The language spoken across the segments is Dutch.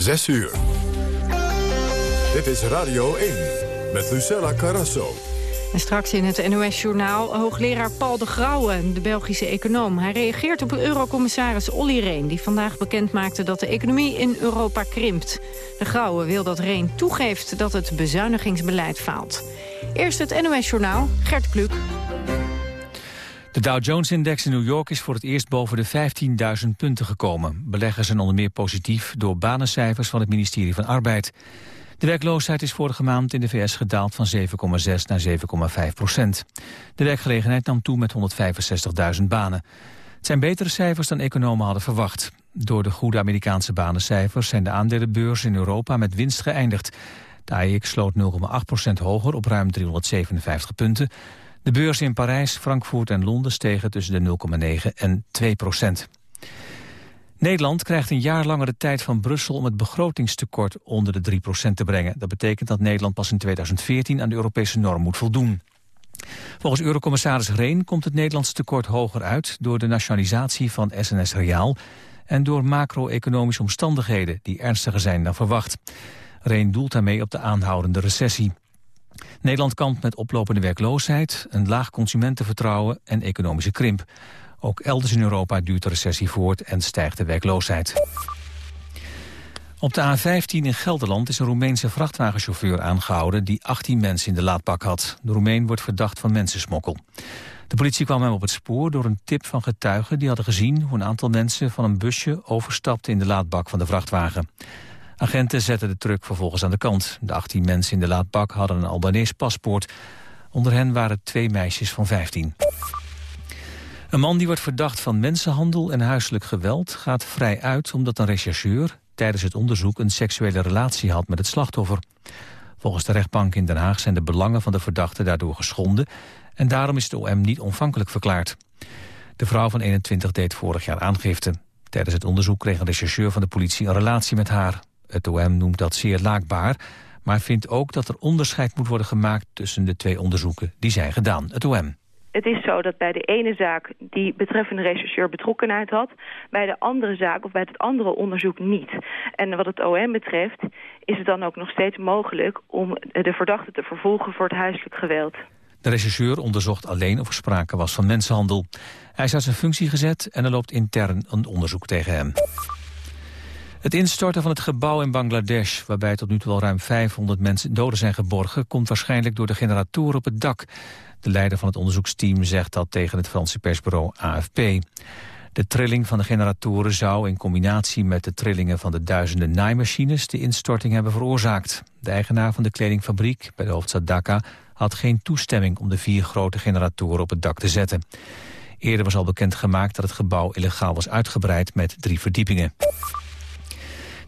6 uur. Dit is Radio 1 met Lucella Carrasso. En straks in het NOS-journaal hoogleraar Paul de Grauwe, de Belgische econoom. Hij reageert op eurocommissaris Olly Reen... die vandaag bekend maakte dat de economie in Europa krimpt. De Grauwe wil dat Reen toegeeft dat het bezuinigingsbeleid faalt. Eerst het NOS-journaal, Gert Kluk. De Dow Jones-index in New York is voor het eerst boven de 15.000 punten gekomen. Beleggers zijn onder meer positief door banencijfers van het ministerie van Arbeid. De werkloosheid is vorige maand in de VS gedaald van 7,6 naar 7,5 procent. De werkgelegenheid nam toe met 165.000 banen. Het zijn betere cijfers dan economen hadden verwacht. Door de goede Amerikaanse banencijfers zijn de aandelenbeurzen in Europa met winst geëindigd. De AEX sloot 0,8 procent hoger op ruim 357 punten. De beurzen in Parijs, Frankfurt en Londen stegen tussen de 0,9 en 2 procent. Nederland krijgt een jaar langer de tijd van Brussel om het begrotingstekort onder de 3% te brengen. Dat betekent dat Nederland pas in 2014 aan de Europese norm moet voldoen. Volgens Eurocommissaris Reen komt het Nederlandse tekort hoger uit door de nationalisatie van SNS Reaal en door macro-economische omstandigheden die ernstiger zijn dan verwacht. Reen doelt daarmee op de aanhoudende recessie. Nederland kampt met oplopende werkloosheid, een laag consumentenvertrouwen en economische krimp. Ook elders in Europa duurt de recessie voort en stijgt de werkloosheid. Op de A15 in Gelderland is een Roemeense vrachtwagenchauffeur aangehouden... die 18 mensen in de laadbak had. De Roemeen wordt verdacht van mensensmokkel. De politie kwam hem op het spoor door een tip van getuigen... die hadden gezien hoe een aantal mensen van een busje overstapten... in de laadbak van de vrachtwagen. Agenten zetten de truck vervolgens aan de kant. De 18 mensen in de laadbak hadden een Albanese paspoort. Onder hen waren twee meisjes van 15. Een man die wordt verdacht van mensenhandel en huiselijk geweld... gaat vrij uit omdat een rechercheur tijdens het onderzoek... een seksuele relatie had met het slachtoffer. Volgens de rechtbank in Den Haag zijn de belangen van de verdachte daardoor geschonden... en daarom is de OM niet onvankelijk verklaard. De vrouw van 21 deed vorig jaar aangifte. Tijdens het onderzoek kreeg een rechercheur van de politie een relatie met haar. Het OM noemt dat zeer laakbaar, maar vindt ook dat er onderscheid moet worden gemaakt tussen de twee onderzoeken die zijn gedaan. Het OM. Het is zo dat bij de ene zaak die betreffende rechercheur betrokkenheid had... bij de andere zaak of bij het andere onderzoek niet. En wat het OM betreft is het dan ook nog steeds mogelijk... om de verdachte te vervolgen voor het huiselijk geweld. De rechercheur onderzocht alleen of er sprake was van mensenhandel. Hij is uit zijn functie gezet en er loopt intern een onderzoek tegen hem. Het instorten van het gebouw in Bangladesh, waarbij tot nu toe al ruim 500 mensen doden zijn geborgen, komt waarschijnlijk door de generatoren op het dak. De leider van het onderzoeksteam zegt dat tegen het Franse persbureau AFP. De trilling van de generatoren zou in combinatie met de trillingen van de duizenden naaimachines de instorting hebben veroorzaakt. De eigenaar van de kledingfabriek bij de hoofdstad Dhaka had geen toestemming om de vier grote generatoren op het dak te zetten. Eerder was al bekend gemaakt dat het gebouw illegaal was uitgebreid met drie verdiepingen.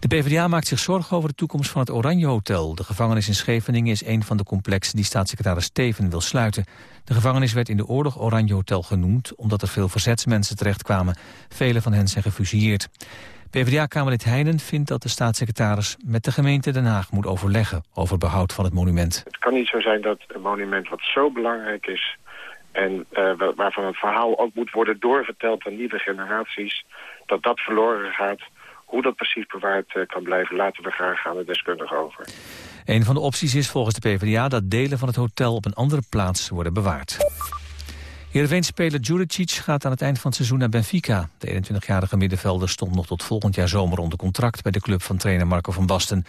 De PvdA maakt zich zorgen over de toekomst van het Oranje Hotel. De gevangenis in Scheveningen is een van de complexen die staatssecretaris Steven wil sluiten. De gevangenis werd in de oorlog Oranje Hotel genoemd... omdat er veel verzetsmensen terechtkwamen. Vele van hen zijn gefusilleerd. PvdA-kamerlid Heijnen vindt dat de staatssecretaris met de gemeente Den Haag moet overleggen over behoud van het monument. Het kan niet zo zijn dat een monument wat zo belangrijk is en uh, waarvan het verhaal ook moet worden doorverteld aan nieuwe generaties, dat dat verloren gaat hoe dat precies bewaard eh, kan blijven, laten we graag aan de deskundigen over. Een van de opties is volgens de PvdA dat delen van het hotel op een andere plaats worden bewaard. Heerenveen-speler Juricic gaat aan het eind van het seizoen naar Benfica. De 21-jarige middenvelder stond nog tot volgend jaar zomer onder contract... bij de club van trainer Marco van Basten.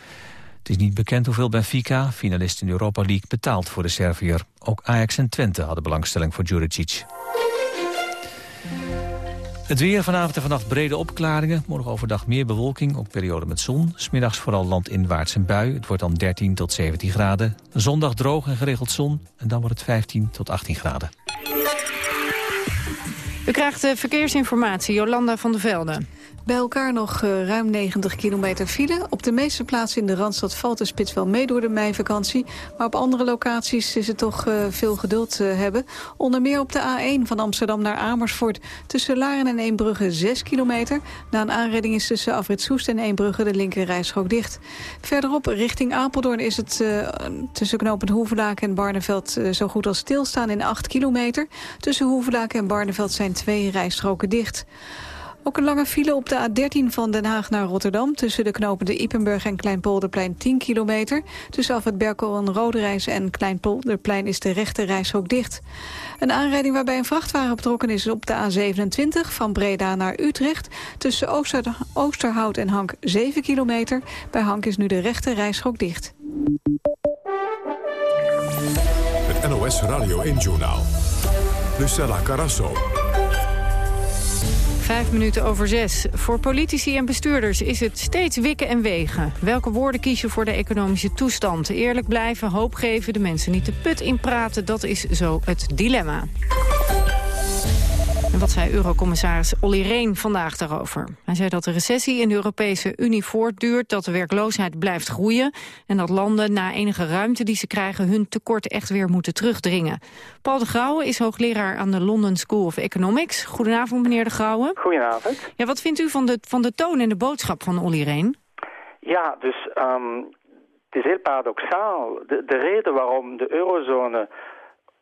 Het is niet bekend hoeveel Benfica, finalist in de Europa League, betaalt voor de Serviër. Ook Ajax en Twente hadden belangstelling voor Juricic. Het weer vanavond en vannacht brede opklaringen. Morgen overdag meer bewolking, ook periode met zon. Smiddags vooral landinwaarts een bui. Het wordt dan 13 tot 17 graden. Zondag droog en geregeld zon. En dan wordt het 15 tot 18 graden. U krijgt de verkeersinformatie, Jolanda van der Velde. Bij elkaar nog uh, ruim 90 kilometer file. Op de meeste plaatsen in de Randstad valt de spits wel mee door de meivakantie. Maar op andere locaties is het toch uh, veel geduld uh, hebben. Onder meer op de A1 van Amsterdam naar Amersfoort. Tussen Laren en Eembrugge 6 kilometer. Na een aanrijding is tussen Afrit Soest en Eembrugge de linkerrijstrook dicht. Verderop richting Apeldoorn is het tussen knooppunt Hoevelaken en Barneveld zo goed als stilstaan in 8 kilometer. Tussen Hoevelaken en Barneveld zijn twee rijstroken dicht. Ook een lange file op de A13 van Den Haag naar Rotterdam... tussen de knopen de Ipenburg en Kleinpolderplein 10 kilometer. Tussen af het Berkel en Roderijs en Kleinpolderplein is de rechte reishok dicht. Een aanrijding waarbij een vrachtwagen betrokken is op de A27... van Breda naar Utrecht. Tussen Ooster, Oosterhout en Hank 7 kilometer. Bij Hank is nu de rechte reishok dicht. Het NOS Radio 1-journaal. Lucella Carasso. Vijf minuten over zes. Voor politici en bestuurders is het steeds wikken en wegen. Welke woorden kies je voor de economische toestand? Eerlijk blijven, hoop geven, de mensen niet de put inpraten... dat is zo het dilemma. En wat zei eurocommissaris Olly Rehn vandaag daarover? Hij zei dat de recessie in de Europese Unie voortduurt... dat de werkloosheid blijft groeien... en dat landen na enige ruimte die ze krijgen... hun tekort echt weer moeten terugdringen. Paul de Grauwe is hoogleraar aan de London School of Economics. Goedenavond, meneer de Grauwe. Goedenavond. Ja, wat vindt u van de, van de toon en de boodschap van Olly Rehn? Ja, dus um, het is heel paradoxaal. De, de reden waarom de eurozone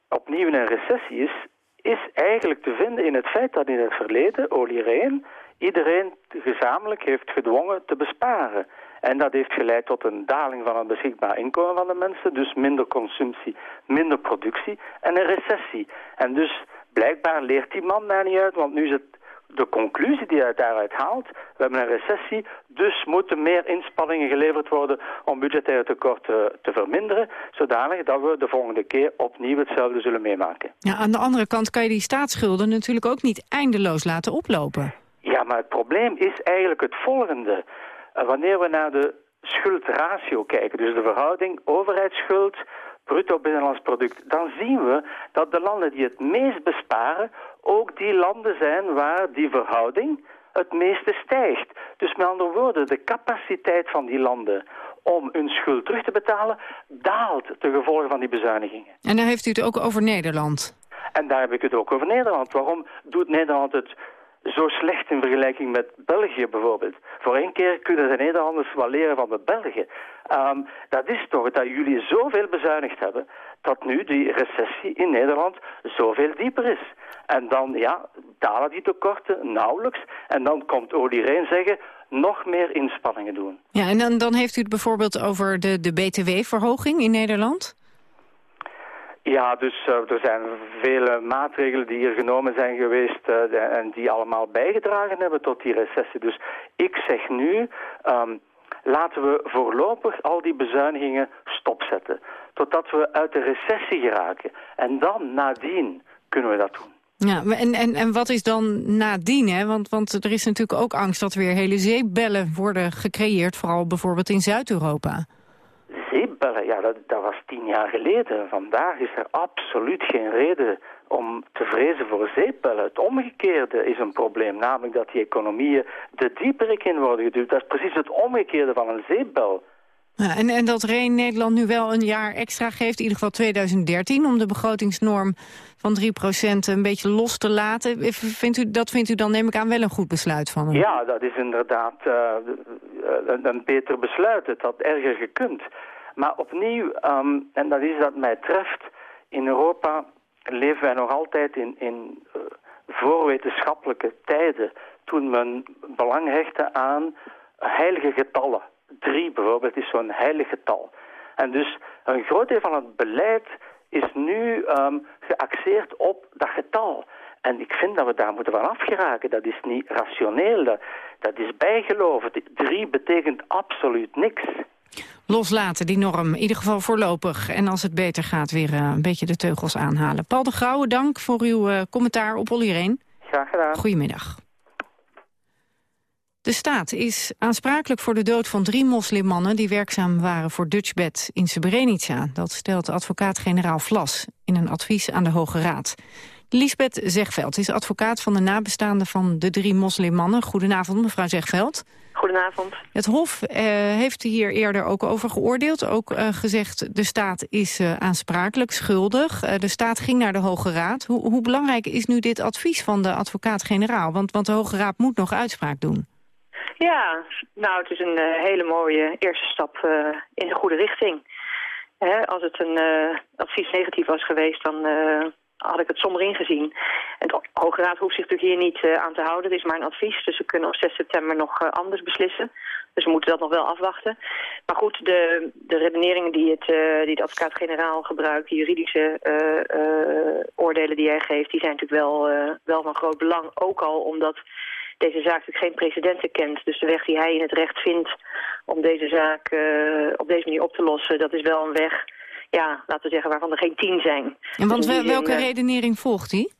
opnieuw in een recessie is is eigenlijk te vinden in het feit dat in het verleden, Olly iedereen gezamenlijk heeft gedwongen te besparen. En dat heeft geleid tot een daling van het beschikbaar inkomen van de mensen, dus minder consumptie, minder productie en een recessie. En dus blijkbaar leert die man daar niet uit, want nu is het de conclusie die hij daaruit haalt, we hebben een recessie, dus moeten meer inspanningen geleverd worden om budgettaire tekorten te verminderen, zodanig dat we de volgende keer opnieuw hetzelfde zullen meemaken. Ja, aan de andere kant kan je die staatsschulden natuurlijk ook niet eindeloos laten oplopen. Ja, maar het probleem is eigenlijk het volgende. Eh, wanneer we naar de schuldratio kijken, dus de verhouding overheidsschuld bruto binnenlands product, dan zien we dat de landen die het meest besparen ook die landen zijn waar die verhouding het meeste stijgt. Dus met andere woorden, de capaciteit van die landen om hun schuld terug te betalen daalt ten gevolge van die bezuinigingen. En dan heeft u het ook over Nederland. En daar heb ik het ook over Nederland. Waarom doet Nederland het zo slecht in vergelijking met België bijvoorbeeld. Voor één keer kunnen de Nederlanders wel leren van de Belgen. Um, dat is toch dat jullie zoveel bezuinigd hebben... dat nu die recessie in Nederland zoveel dieper is. En dan, ja, dalen die tekorten nauwelijks. En dan komt Olly Reen zeggen, nog meer inspanningen doen. Ja, en dan, dan heeft u het bijvoorbeeld over de, de btw-verhoging in Nederland? Ja, dus uh, er zijn vele maatregelen die hier genomen zijn geweest uh, en die allemaal bijgedragen hebben tot die recessie. Dus ik zeg nu, um, laten we voorlopig al die bezuinigingen stopzetten. Totdat we uit de recessie geraken. En dan, nadien, kunnen we dat doen. Ja, en, en, en wat is dan nadien? Hè? Want, want er is natuurlijk ook angst dat weer hele zeepbellen worden gecreëerd. Vooral bijvoorbeeld in Zuid-Europa ja, dat, dat was tien jaar geleden. Vandaag is er absoluut geen reden om te vrezen voor zeepbellen. Het omgekeerde is een probleem, namelijk dat die economieën de dieperik in worden geduwd. Dat is precies het omgekeerde van een zeepbel. Ja, en, en dat Reen Nederland nu wel een jaar extra geeft, in ieder geval 2013... om de begrotingsnorm van 3% een beetje los te laten. Vindt u, dat vindt u dan, neem ik aan, wel een goed besluit van hem? Ja, dat is inderdaad uh, een, een, beter besluit. Het had erger gekund. Maar opnieuw, um, en dat is dat mij treft, in Europa leven wij nog altijd in, in uh, voorwetenschappelijke tijden, toen men belang hechtte aan heilige getallen. Drie bijvoorbeeld is zo'n heilig getal. En dus een groot deel van het beleid is nu um, geaxeerd op dat getal. En ik vind dat we daar moeten van afgeraken. Dat is niet rationeel, dat, dat is bijgeloven. Drie betekent absoluut niks loslaten, die norm. In ieder geval voorlopig. En als het beter gaat, weer uh, een beetje de teugels aanhalen. Paul de Grauwe, dank voor uw uh, commentaar op Olly Graag gedaan. Goedemiddag. De staat is aansprakelijk voor de dood van drie moslimmannen... die werkzaam waren voor Dutchbed in Srebrenica. Dat stelt advocaat-generaal Vlas in een advies aan de Hoge Raad. Lisbeth Zegveld is advocaat van de nabestaanden van de drie moslimmannen. Goedenavond, mevrouw Zegveld. Goedenavond. Het Hof eh, heeft hier eerder ook over geoordeeld. Ook uh, gezegd, de staat is uh, aansprakelijk, schuldig. De staat ging naar de Hoge Raad. Hoe, hoe belangrijk is nu dit advies van de advocaat-generaal? Want, want de Hoge Raad moet nog uitspraak doen. Ja, nou, het is een hele mooie eerste stap in de goede richting. Hè, als het een advies negatief was geweest, dan had ik het somber ingezien. En de Hoge Raad hoeft zich natuurlijk hier niet aan te houden. Het is een advies, dus we kunnen op 6 september nog anders beslissen. Dus we moeten dat nog wel afwachten. Maar goed, de, de redeneringen die, het, die de advocaat-generaal gebruikt... die juridische oordelen die hij geeft... die zijn natuurlijk wel, wel van groot belang. Ook al omdat deze zaak natuurlijk geen precedenten kent. Dus de weg die hij in het recht vindt om deze zaak op deze manier op te lossen... dat is wel een weg, ja, laten we zeggen, waarvan er geen tien zijn. En want dus welke uh, redenering volgt hij?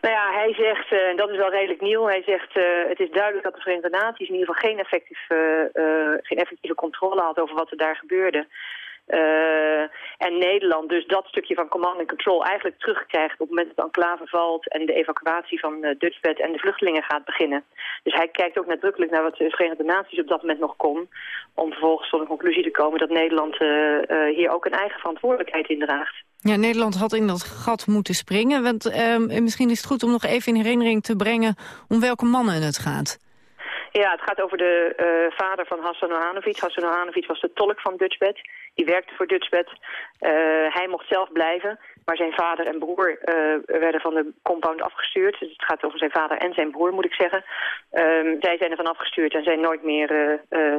Nou ja, hij zegt, en uh, dat is wel redelijk nieuw, hij zegt uh, het is duidelijk dat de Verenigde Naties in ieder geval geen, effectief, uh, geen effectieve controle had over wat er daar gebeurde. Uh, en Nederland dus dat stukje van command and control eigenlijk terugkrijgt op het moment dat de enclave valt en de evacuatie van uh, Dutchbed en de vluchtelingen gaat beginnen. Dus hij kijkt ook nadrukkelijk naar wat de Verenigde Naties op dat moment nog kon, om vervolgens tot een conclusie te komen dat Nederland uh, hier ook een eigen verantwoordelijkheid in draagt. Ja, Nederland had in dat gat moeten springen. Want misschien is het goed om nog even in herinnering te brengen om welke mannen het gaat. Ja, het gaat over de vader van Hassan Ohanovic. Hassan Ohanovic was de tolk van Dutchbed. Die werkte voor Dutchbed. Uh, hij mocht zelf blijven, maar zijn vader en broer uh, werden van de compound afgestuurd. Dus het gaat over zijn vader en zijn broer, moet ik zeggen. Um, zij zijn ervan afgestuurd en zijn nooit meer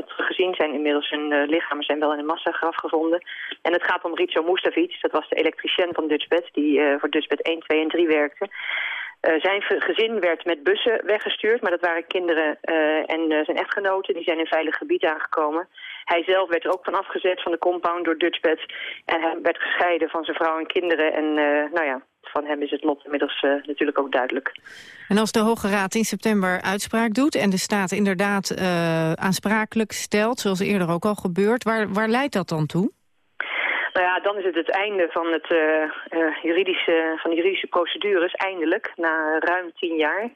teruggezien. Zijn inmiddels hun lichamen zijn wel in een massagraf gevonden. En het gaat om Rizo Mustafic. Dat was de elektricien van Dutchbed, die voor Dutchbed 1, 2 en 3 werkte. Zijn gezin werd met bussen weggestuurd, maar dat waren kinderen en zijn echtgenoten. Die zijn in veilig gebied aangekomen. Hij zelf werd er ook van afgezet van de compound door Dutchbed. En hij werd gescheiden van zijn vrouw en kinderen. En nou ja, van hem is het lot inmiddels natuurlijk ook duidelijk. En als de Hoge Raad in september uitspraak doet... en de staat inderdaad aansprakelijk stelt, zoals eerder ook al gebeurt... waar, waar leidt dat dan toe? Nou ja, dan is het het einde van, het, uh, juridische, van de juridische procedures, eindelijk, na ruim tien jaar.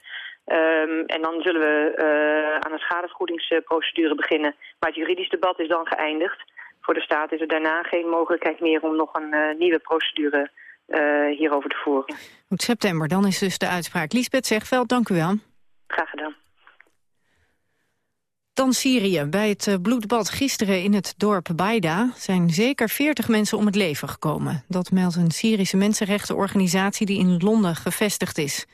Um, en dan zullen we uh, aan een schadevergoedingsprocedure beginnen. Maar het juridisch debat is dan geëindigd. Voor de staat is er daarna geen mogelijkheid meer om nog een nieuwe procedure hierover te voeren. Goed, september, dan is dus de uitspraak. Liesbeth Zegveld, dank u wel. Graag gedaan. Dan Syrië. Bij het eh, bloedbad gisteren in het dorp Baida zijn zeker 40 mensen om het leven gekomen. Dat meldt een Syrische mensenrechtenorganisatie die in Londen gevestigd is.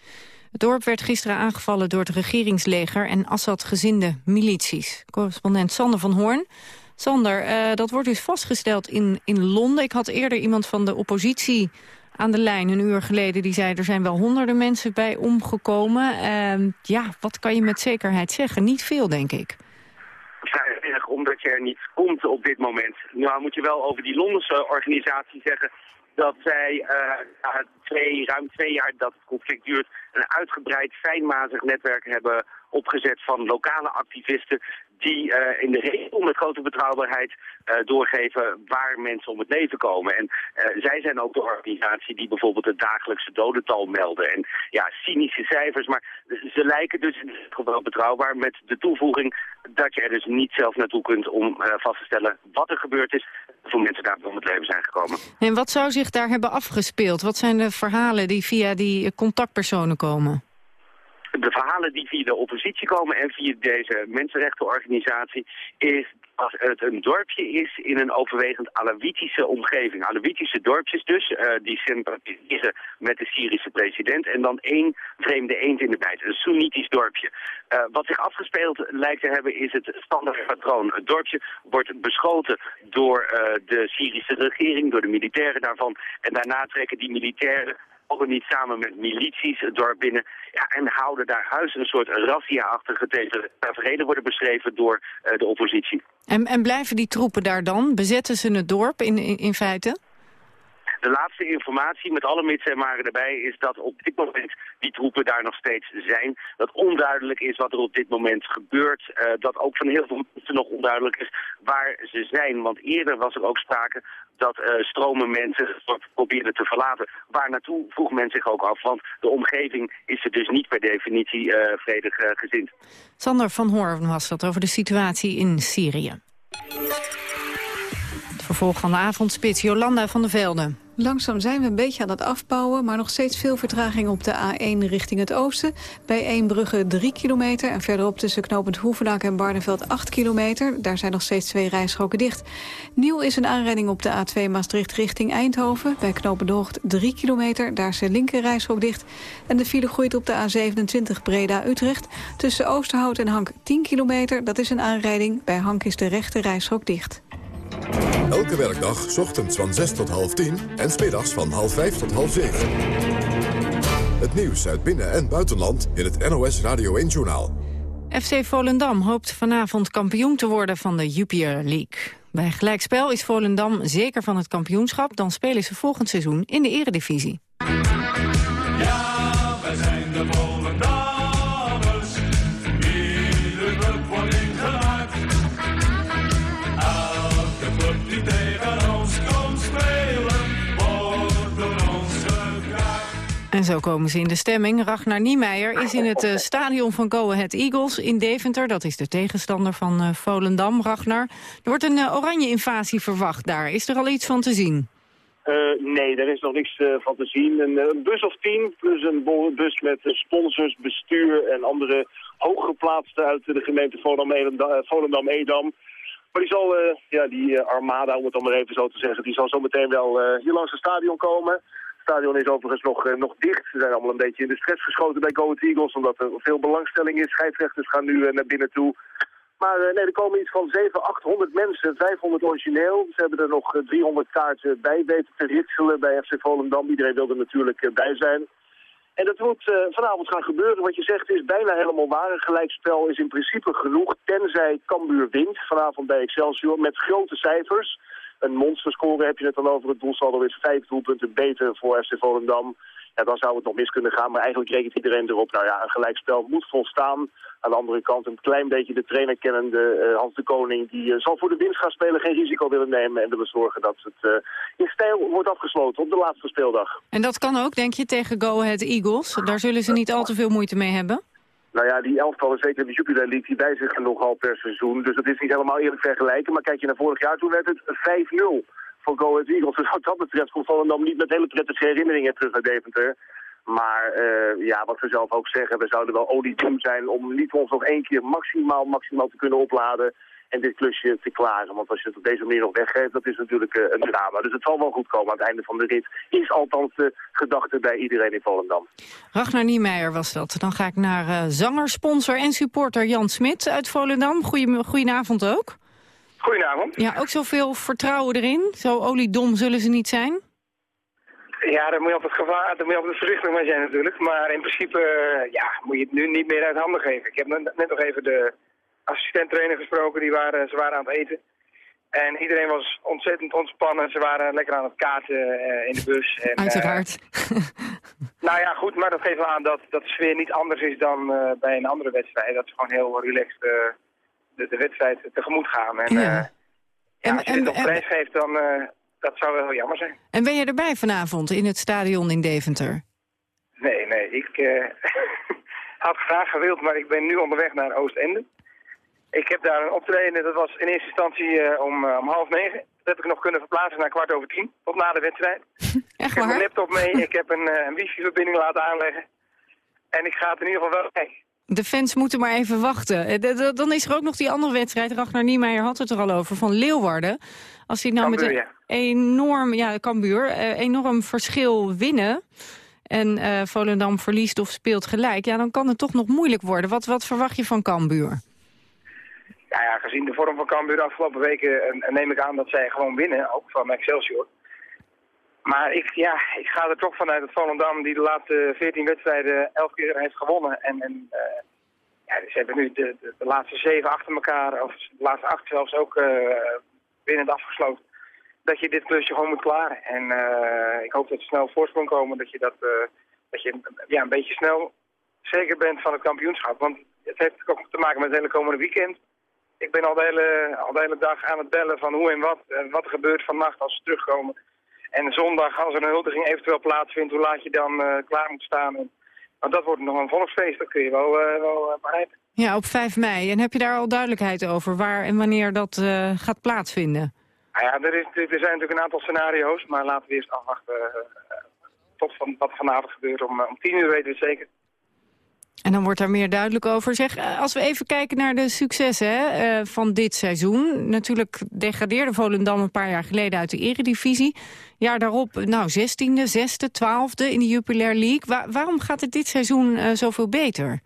Het dorp werd gisteren aangevallen door het regeringsleger en Assad-gezinde milities. Correspondent Sander van Hoorn. Sander, uh, dat wordt dus vastgesteld in, in Londen. Ik had eerder iemand van de oppositie aan de lijn een uur geleden. Die zei er zijn wel honderden mensen bij omgekomen. Uh, ja, wat kan je met zekerheid zeggen? Niet veel, denk ik erg omdat je er niet komt op dit moment. Nou moet je wel over die Londense organisatie zeggen dat zij uh, twee, ruim twee jaar dat het conflict duurt... een uitgebreid fijnmazig netwerk hebben opgezet van lokale activisten die uh, in de regel met grote betrouwbaarheid uh, doorgeven waar mensen om het leven komen. En uh, zij zijn ook de organisatie die bijvoorbeeld het dagelijkse dodental melden. En ja, cynische cijfers, maar ze lijken dus geval betrouwbaar met de toevoeging dat je er dus niet zelf naartoe kunt om vast te stellen wat er gebeurd is, hoeveel mensen daar om het leven zijn gekomen. En wat zou zich daar hebben afgespeeld? Wat zijn de verhalen die via die contactpersonen komen? De verhalen die via de oppositie komen en via deze mensenrechtenorganisatie is dat het een dorpje is in een overwegend Alawitische omgeving. Alawitische dorpjes dus, uh, die sympathiseren met de Syrische president. En dan één vreemde eend in de bijt, een Soenitisch dorpje. Uh, wat zich afgespeeld lijkt te hebben is het standaard patroon. Het dorpje wordt beschoten door uh, de Syrische regering, door de militairen daarvan. En daarna trekken die militairen ook niet samen met milities het dorp binnen. Ja, en houden daar huis een soort razzia-achtige tafereelen worden beschreven door uh, de oppositie. En, en blijven die troepen daar dan? Bezetten ze het dorp in, in feite? De laatste informatie, met alle mits en maren erbij, is dat op dit moment die troepen daar nog steeds zijn. Dat onduidelijk is wat er op dit moment gebeurt. Uh, dat ook van heel veel mensen nog onduidelijk is waar ze zijn. Want eerder was er ook sprake dat uh, stromen mensen probeerden te verlaten. Waar naartoe vroeg men zich ook af, want de omgeving is er dus niet per definitie uh, vredig gezind. Sander van Hoorn was dat over de situatie in Syrië Vervolg van de avondspits Jolanda van der Velden. Langzaam zijn we een beetje aan het afbouwen, maar nog steeds veel vertraging op de A1 richting het oosten. Bij Eembrugge 3 kilometer en verderop tussen knooppunt Hoevenaak en Barneveld 8 kilometer. Daar zijn nog steeds twee rijstroken dicht. Nieuw is een aanrijding op de A2 Maastricht richting Eindhoven. Bij knooppunt Hoogt 3 kilometer, daar is de linker rijstrook dicht. En de file groeit op de A27 Breda-Utrecht. Tussen Oosterhout en Hank 10 kilometer, dat is een aanrijding. Bij Hank is de rechte rijstrook dicht. Elke werkdag, ochtends van 6 tot half 10 en smiddags van half 5 tot half 7. Het nieuws uit binnen- en buitenland in het NOS Radio 1-journaal. FC Volendam hoopt vanavond kampioen te worden van de Jupiler League. Bij gelijkspel is Volendam zeker van het kampioenschap... dan spelen ze volgend seizoen in de eredivisie. En zo komen ze in de stemming. Ragnar Niemeyer is in het eh, stadion van Go Ahead Eagles in Deventer. Dat is de tegenstander van eh, Volendam, Ragnar. Er wordt een eh, oranje invasie verwacht daar. Is er al iets van te zien? Nee, daar is nog niks van te zien. Een, bus of tien, plus een bus met sponsors, bestuur en andere hooggeplaatsten uit de gemeente Volendam-Edam. Maar die zal, ja, die armada, om het dan maar even zo te zeggen, die zal zo meteen wel hier langs het stadion komen. Stadion is overigens nog, eh, nog dicht. Ze zijn allemaal een beetje in de stress geschoten bij Go Eagles, omdat er veel belangstelling is. Scheidsrechters gaan nu eh, naar binnen toe. Maar eh, nee, er komen iets van 700, 800 mensen, 500 origineel. Ze hebben er nog eh, 300 kaarten bij weten te ritselen bij FC Volendam. Iedereen wil er natuurlijk bij zijn. En dat moet vanavond gaan gebeuren. Wat je zegt is bijna helemaal waar. Een gelijkspel is in principe genoeg, tenzij Cambuur wint. Vanavond bij Excelsior met grote cijfers. Een monsterscore heb je het dan over. Het doelsaldo is vijf doelpunten beter voor FC Volendam. Ja, dan zou het nog mis kunnen gaan. Maar eigenlijk rekent iedereen erop. Nou ja, een gelijkspel moet volstaan. Aan de andere kant een klein beetje de trainer kennende eh, Hans de Koning. Die eh, zal voor de winst gaan spelen, geen risico willen nemen. En willen zorgen dat het eh, in stijl wordt afgesloten op de laatste speeldag. En dat kan ook, denk je, tegen Go Ahead Eagles? Daar zullen ze niet al te veel moeite mee hebben. Nou ja, die elftallen, zeker de Jupiler League, die wijzigen nogal per seizoen. Dus dat is niet helemaal eerlijk vergelijken. Maar kijk je naar vorig jaar, toen werd het 5-0 voor Go Ahead Eagles. Dus wat dat betreft komt Volendam niet met hele prettige herinneringen terug naar Deventer. Maar eh, ja, wat we zelf ook zeggen, we zouden wel olieteam zijn om niet ons nog één keer maximaal, maximaal te kunnen opladen en dit klusje te klaren. Want als je het op deze manier nog weggeeft, dat is natuurlijk eh, een drama. Dus het zal wel goed komen aan het einde van de rit. Is althans de gedachte bij iedereen in Volendam. Ragnar Niemeyer was dat. Dan ga ik naar eh, zanger, sponsor en supporter Jan Smit uit Volendam. Goeie, goedenavond ook. Goedenavond. Ja, ook zoveel vertrouwen erin. Zo oliedom zullen ze niet zijn. Ja, daar moet je altijd gevaar, daar moet je altijd voorzichtig mee zijn natuurlijk. Maar in principe eh, ja, moet je het nu niet meer uit handen geven. Ik heb net nog even de assistent-trainer gesproken, die waren, ze waren aan het eten. En iedereen was ontzettend ontspannen. Ze waren lekker aan het kaarten eh, in de bus. En, eh, Uiteraard. nou ja, goed, maar dat geeft wel aan dat, dat de sfeer niet anders is dan eh, bij een andere wedstrijd. Dat ze gewoon heel relaxed de, de wedstrijd tegemoet gaan. En, Ja. ja, als je en- dit nog en- prijs geeft, dan dat zou wel heel jammer zijn. En ben je erbij vanavond in het stadion in Deventer? Nee, nee, ik had graag gewild, maar ik ben nu onderweg naar Oostende. Ik heb daar een optreden, dat was in eerste instantie eh, om, eh, om half negen. Dat heb ik nog kunnen verplaatsen naar kwart over tien, tot na de wedstrijd. Echt ik heb waar? mijn laptop mee, ik heb een, eh, een wifi-verbinding laten aanleggen. En ik ga het in ieder geval wel bij. De fans moeten maar even wachten. Dan is er ook nog die andere wedstrijd. Ragnar Niemeyer had het er al over, van Leeuwarden. Als die nou met Cambuur, een ja. enorm, ja, Cambuur, enorm verschil winnen... en Volendam verliest of speelt gelijk... ja, dan kan het toch nog moeilijk worden. Wat, wat verwacht je van Cambuur? Ja, ja, gezien de vorm van Cambuur de afgelopen weken eh, neem ik aan dat zij gewoon winnen, ook van Excelsior. Maar ik, ja, ik ga er toch vanuit dat Volendam, die de laatste 14 wedstrijden 11 keer heeft gewonnen. En, en eh, ja, ze hebben nu de, de, laatste zeven achter elkaar, of de laatste acht zelfs ook eh winnend afgesloten. Dat je dit klusje gewoon moet klaren. En eh, ik hoop dat er snel voorsprong komen, dat je, dat, eh, dat je ja, een beetje snel zeker bent van het kampioenschap. Want het heeft ook te maken met het hele komende weekend. Ik ben al de hele, al de hele dag aan het bellen van hoe en wat, en wat er gebeurt vannacht als ze terugkomen. En zondag, als er een huldiging eventueel plaatsvindt, hoe laat je dan eh, klaar moet staan. En, want dat wordt nog een volksfeest, dat kun je wel, eh, wel eh, begrijpen. Ja, op 5 mei. En heb je daar al duidelijkheid over waar en wanneer dat eh, gaat plaatsvinden? Nou ja, er, is, er zijn natuurlijk een aantal scenario's, maar laten we eerst afwachten eh, tot van, wat vanavond gebeurt. Om, eh, om tien uur weten we het zeker. En dan wordt daar meer duidelijk over. Zeg, eh, als we even kijken naar de successen hè, eh, van dit seizoen. Natuurlijk degradeerde Volendam een paar jaar geleden uit de eredivisie. Jaar daarop, nou, 16e, 6e, 12e in de Jupiler League. Wa- waarom gaat het dit seizoen eh, zoveel beter?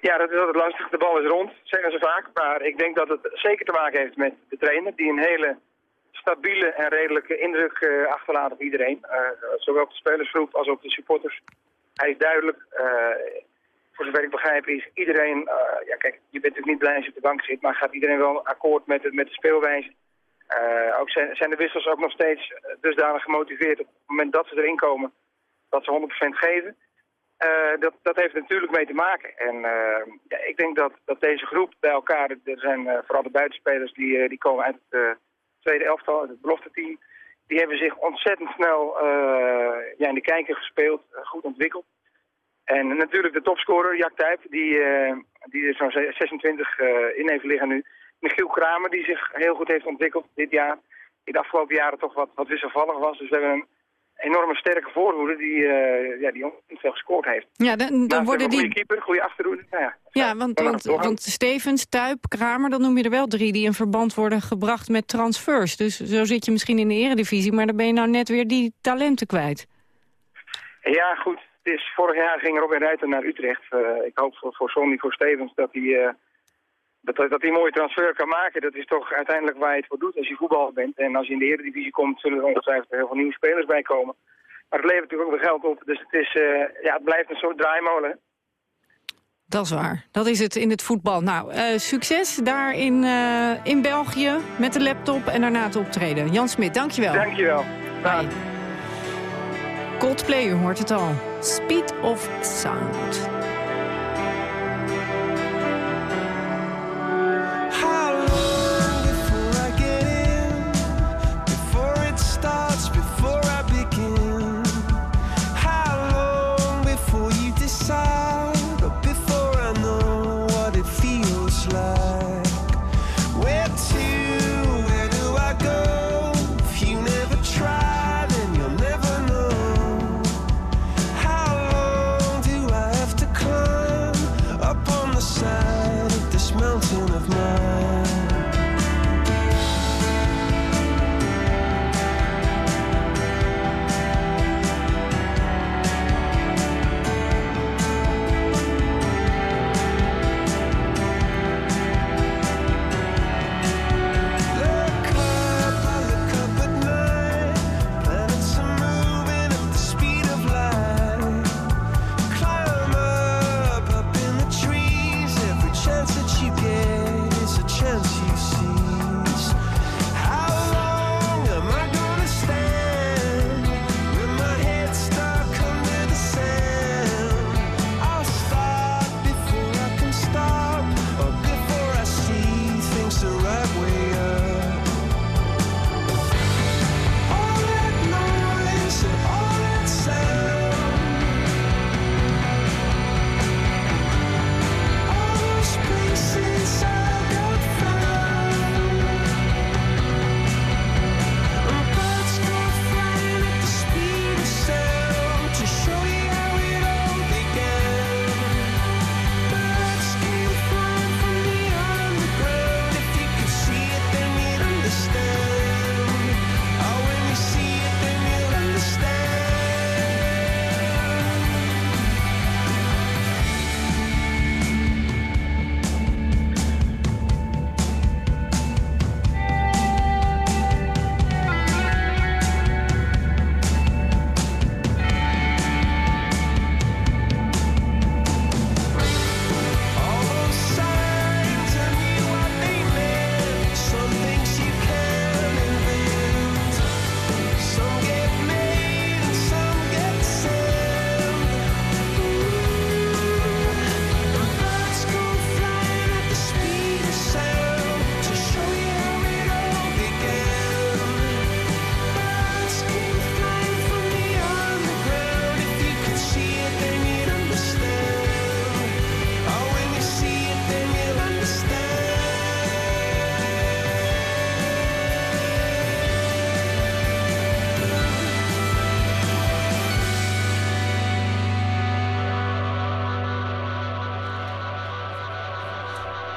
Ja, dat is altijd lastig. De bal is rond, zeggen ze vaak. Maar ik denk dat het zeker te maken heeft met de trainer... die een hele stabiele en redelijke indruk achterlaat op iedereen. Zowel op de spelersgroep als op de supporters. Hij is duidelijk. eh, voor zover ik begrijp is iedereen... eh, ja, kijk, je bent natuurlijk niet blij als je op de bank zit... maar gaat iedereen wel akkoord met de, met de speelwijze. Eh, ook zijn, zijn de wissels ook nog steeds dusdanig gemotiveerd... op het moment dat ze erin komen... dat ze 100% geven. Dat, dat heeft natuurlijk mee te maken. En ja, ik denk dat, dat deze groep bij elkaar, er zijn vooral de buitenspelers die, die komen uit het tweede elftal, uit het belofte team. Die hebben zich ontzettend snel eh, ja, in de kijker gespeeld, eh, goed ontwikkeld. En natuurlijk de topscorer, Jack Tuyp, die, eh, die er zo'n 26 eh, in heeft liggen nu. Michiel Kramer, die zich heel goed heeft ontwikkeld dit jaar. Die de afgelopen jaren toch wat, wat wisselvallig was. Dus we hebben een enorme sterke voorhoede die, eh ja, die veel gescoord heeft. Ja, dan, worden een goede die... keeper, goede achterhoede. Nou ja, Ja, want, want, want Stevens, Tuip, Kramer, dan noem je er wel drie... die in verband worden gebracht met transfers. Dus zo zit je misschien in de eredivisie... maar dan ben je nou net weer die talenten kwijt. Ja, goed. Het is, vorig jaar ging Robin Ruiter naar Utrecht. Eh, ik hoop voor, voor Sonny, voor Stevens, dat hij, eh, dat, dat hij een mooie transfer kan maken. Dat is toch uiteindelijk waar je het voor doet als je voetballer bent. En als je in de Eredivisie komt, zullen er ongetwijfeld heel veel nieuwe spelers bij komen. Maar het levert natuurlijk ook weer geld op. Dus het, is, eh, ja, het blijft een soort draaimolen. Dat is waar. Dat is het in het voetbal. Nou, eh, succes daar in, eh, in België met de laptop en daarna te optreden. Jan Smit, dankjewel. Dankjewel. Bye. Coldplay, u hoort het al. Speed of Sound.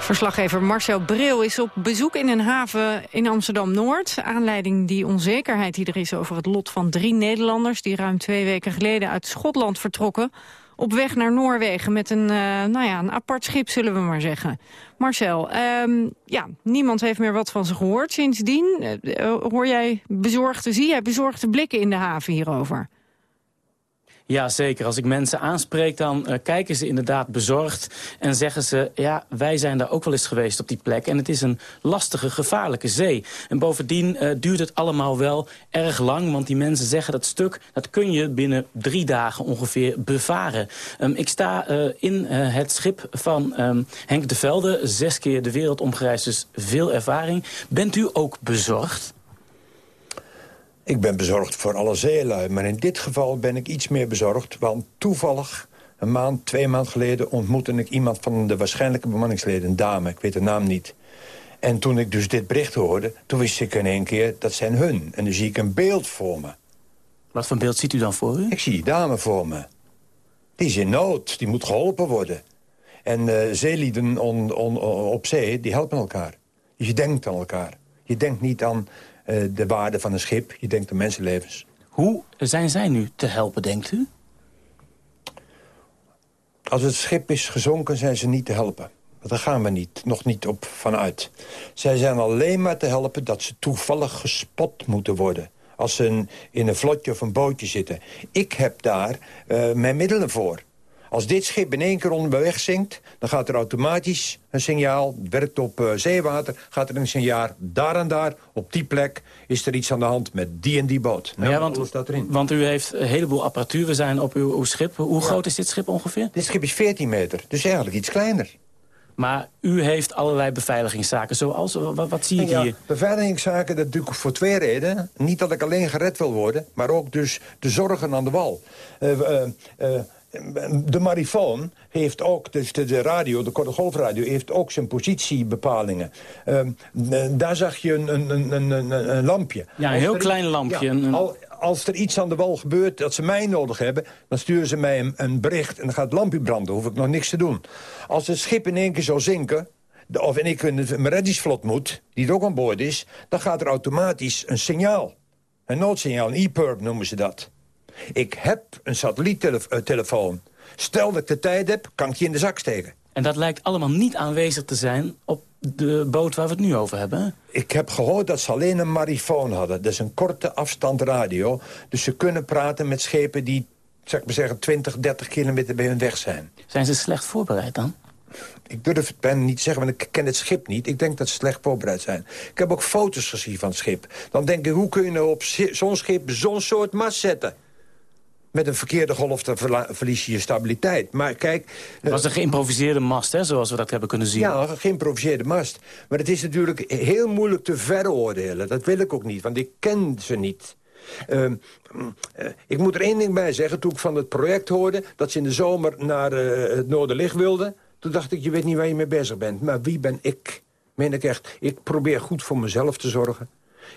Verslaggever Marcel Bril is op bezoek in een haven in Amsterdam-Noord. Aanleiding die onzekerheid die er is over het lot van drie Nederlanders... die ruim twee weken geleden uit Schotland vertrokken. Op weg naar Noorwegen met een, eh, nou ja, een apart schip, zullen we maar zeggen. Marcel, ehm, ja, niemand heeft meer wat van ze gehoord sindsdien. Eh, eh, hoor jij bezorgde, zie jij bezorgde blikken in de haven hierover? Ja, zeker. Als ik mensen aanspreek, dan uh, kijken ze inderdaad bezorgd... en zeggen ze, ja, wij zijn daar ook wel eens geweest op die plek... en het is een lastige, gevaarlijke zee. En bovendien uh, duurt het allemaal wel erg lang... want die mensen zeggen dat stuk, dat kun je binnen drie dagen ongeveer bevaren. Um, ik sta uh, in het schip van um, Henk de Velde, zes keer de wereld omgereisd... dus veel ervaring. Bent u ook bezorgd? Ik ben bezorgd voor alle zeelui, maar in dit geval ben ik iets meer bezorgd... want toevallig, een maand, twee maand geleden... ontmoette ik iemand van de waarschijnlijke bemanningsleden, een dame, ik weet de naam niet. En toen ik dus dit bericht hoorde, toen wist ik in één keer... dat zijn hun, en nu zie ik een beeld voor me. Wat voor beeld ziet u dan voor u? Ik zie die dame voor me. Die is in nood, die moet geholpen worden. En uh, zeelieden on, on, on, op zee, die helpen elkaar. Dus je denkt aan elkaar. Je denkt niet aan uh, de waarde van een schip. Je denkt aan mensenlevens. Hoe zijn zij nu te helpen, denkt u? Als het schip is gezonken, zijn ze niet te helpen. Daar gaan we niet, nog niet op vanuit. Zij zijn alleen maar te helpen dat ze toevallig gespot moeten worden. Als ze in, in een vlotje of een bootje zitten. Ik heb daar uh, mijn middelen voor. Als dit schip in één keer onderweg zinkt... dan gaat er automatisch een signaal, werkt op uh, zeewater... gaat er een signaal, daar en daar, op die plek... is er iets aan de hand met die en die boot. Nou, ja, want, staat erin. want u heeft een heleboel apparatuur. We zijn op uw, uw schip. Hoe ja. groot is dit schip ongeveer? Dit schip is 14 meter, dus eigenlijk iets kleiner. Maar u heeft allerlei beveiligingszaken, zoals, wat, wat zie ik ja, hier? Beveiligingszaken, dat doe ik voor twee redenen. Niet dat ik alleen gered wil worden, maar ook dus de zorgen aan de wal. Uh, uh, de marifoon heeft ook, dus de, radio, de korte golfradio... heeft ook zijn positiebepalingen. Uh, daar zag je een, een, een, een, een lampje. Ja, een heel klein lampje. Ja, een... al, als er iets aan de wal gebeurt dat ze mij nodig hebben... dan sturen ze mij een, bericht en dan gaat het lampje branden. hoef ik nog niks te doen. Als het schip in één keer zou zinken... of in één keer een reddingsvlot moet, die er ook aan boord is... dan gaat er automatisch een signaal. Een noodsignaal, een e-perp noemen ze dat. Ik heb een satelliettelefoon. Stel dat ik de tijd heb, kan ik je in de zak steken. En dat lijkt allemaal niet aanwezig te zijn op de boot waar we het nu over hebben. Ik heb gehoord dat ze alleen een marifoon hadden. Dat is een korte afstand radio. Dus ze kunnen praten met schepen die, zeg maar zeggen, 20, 30 kilometer bij hun weg zijn. Zijn ze slecht voorbereid dan? Ik durf het bijna niet te zeggen, want ik ken het schip niet. Ik denk dat ze slecht voorbereid zijn. Ik heb ook foto's gezien van het schip. Dan denk ik, hoe kun je nou op zo'n schip zo'n soort mast zetten? Met een verkeerde golf dan verlies je je stabiliteit. Maar kijk... Het was een geïmproviseerde mast, hè, zoals we dat hebben kunnen zien. Ja, een geïmproviseerde mast. Maar het is natuurlijk heel moeilijk te veroordelen. Dat wil ik ook niet, want ik ken ze niet. Uh, uh, ik moet er één ding bij zeggen. Toen ik van het project hoorde dat ze in de zomer naar uh, het Noorderlicht wilden... toen dacht ik, je weet niet waar je mee bezig bent. Maar wie ben ik? Meen ik echt. Ik probeer goed voor mezelf te zorgen.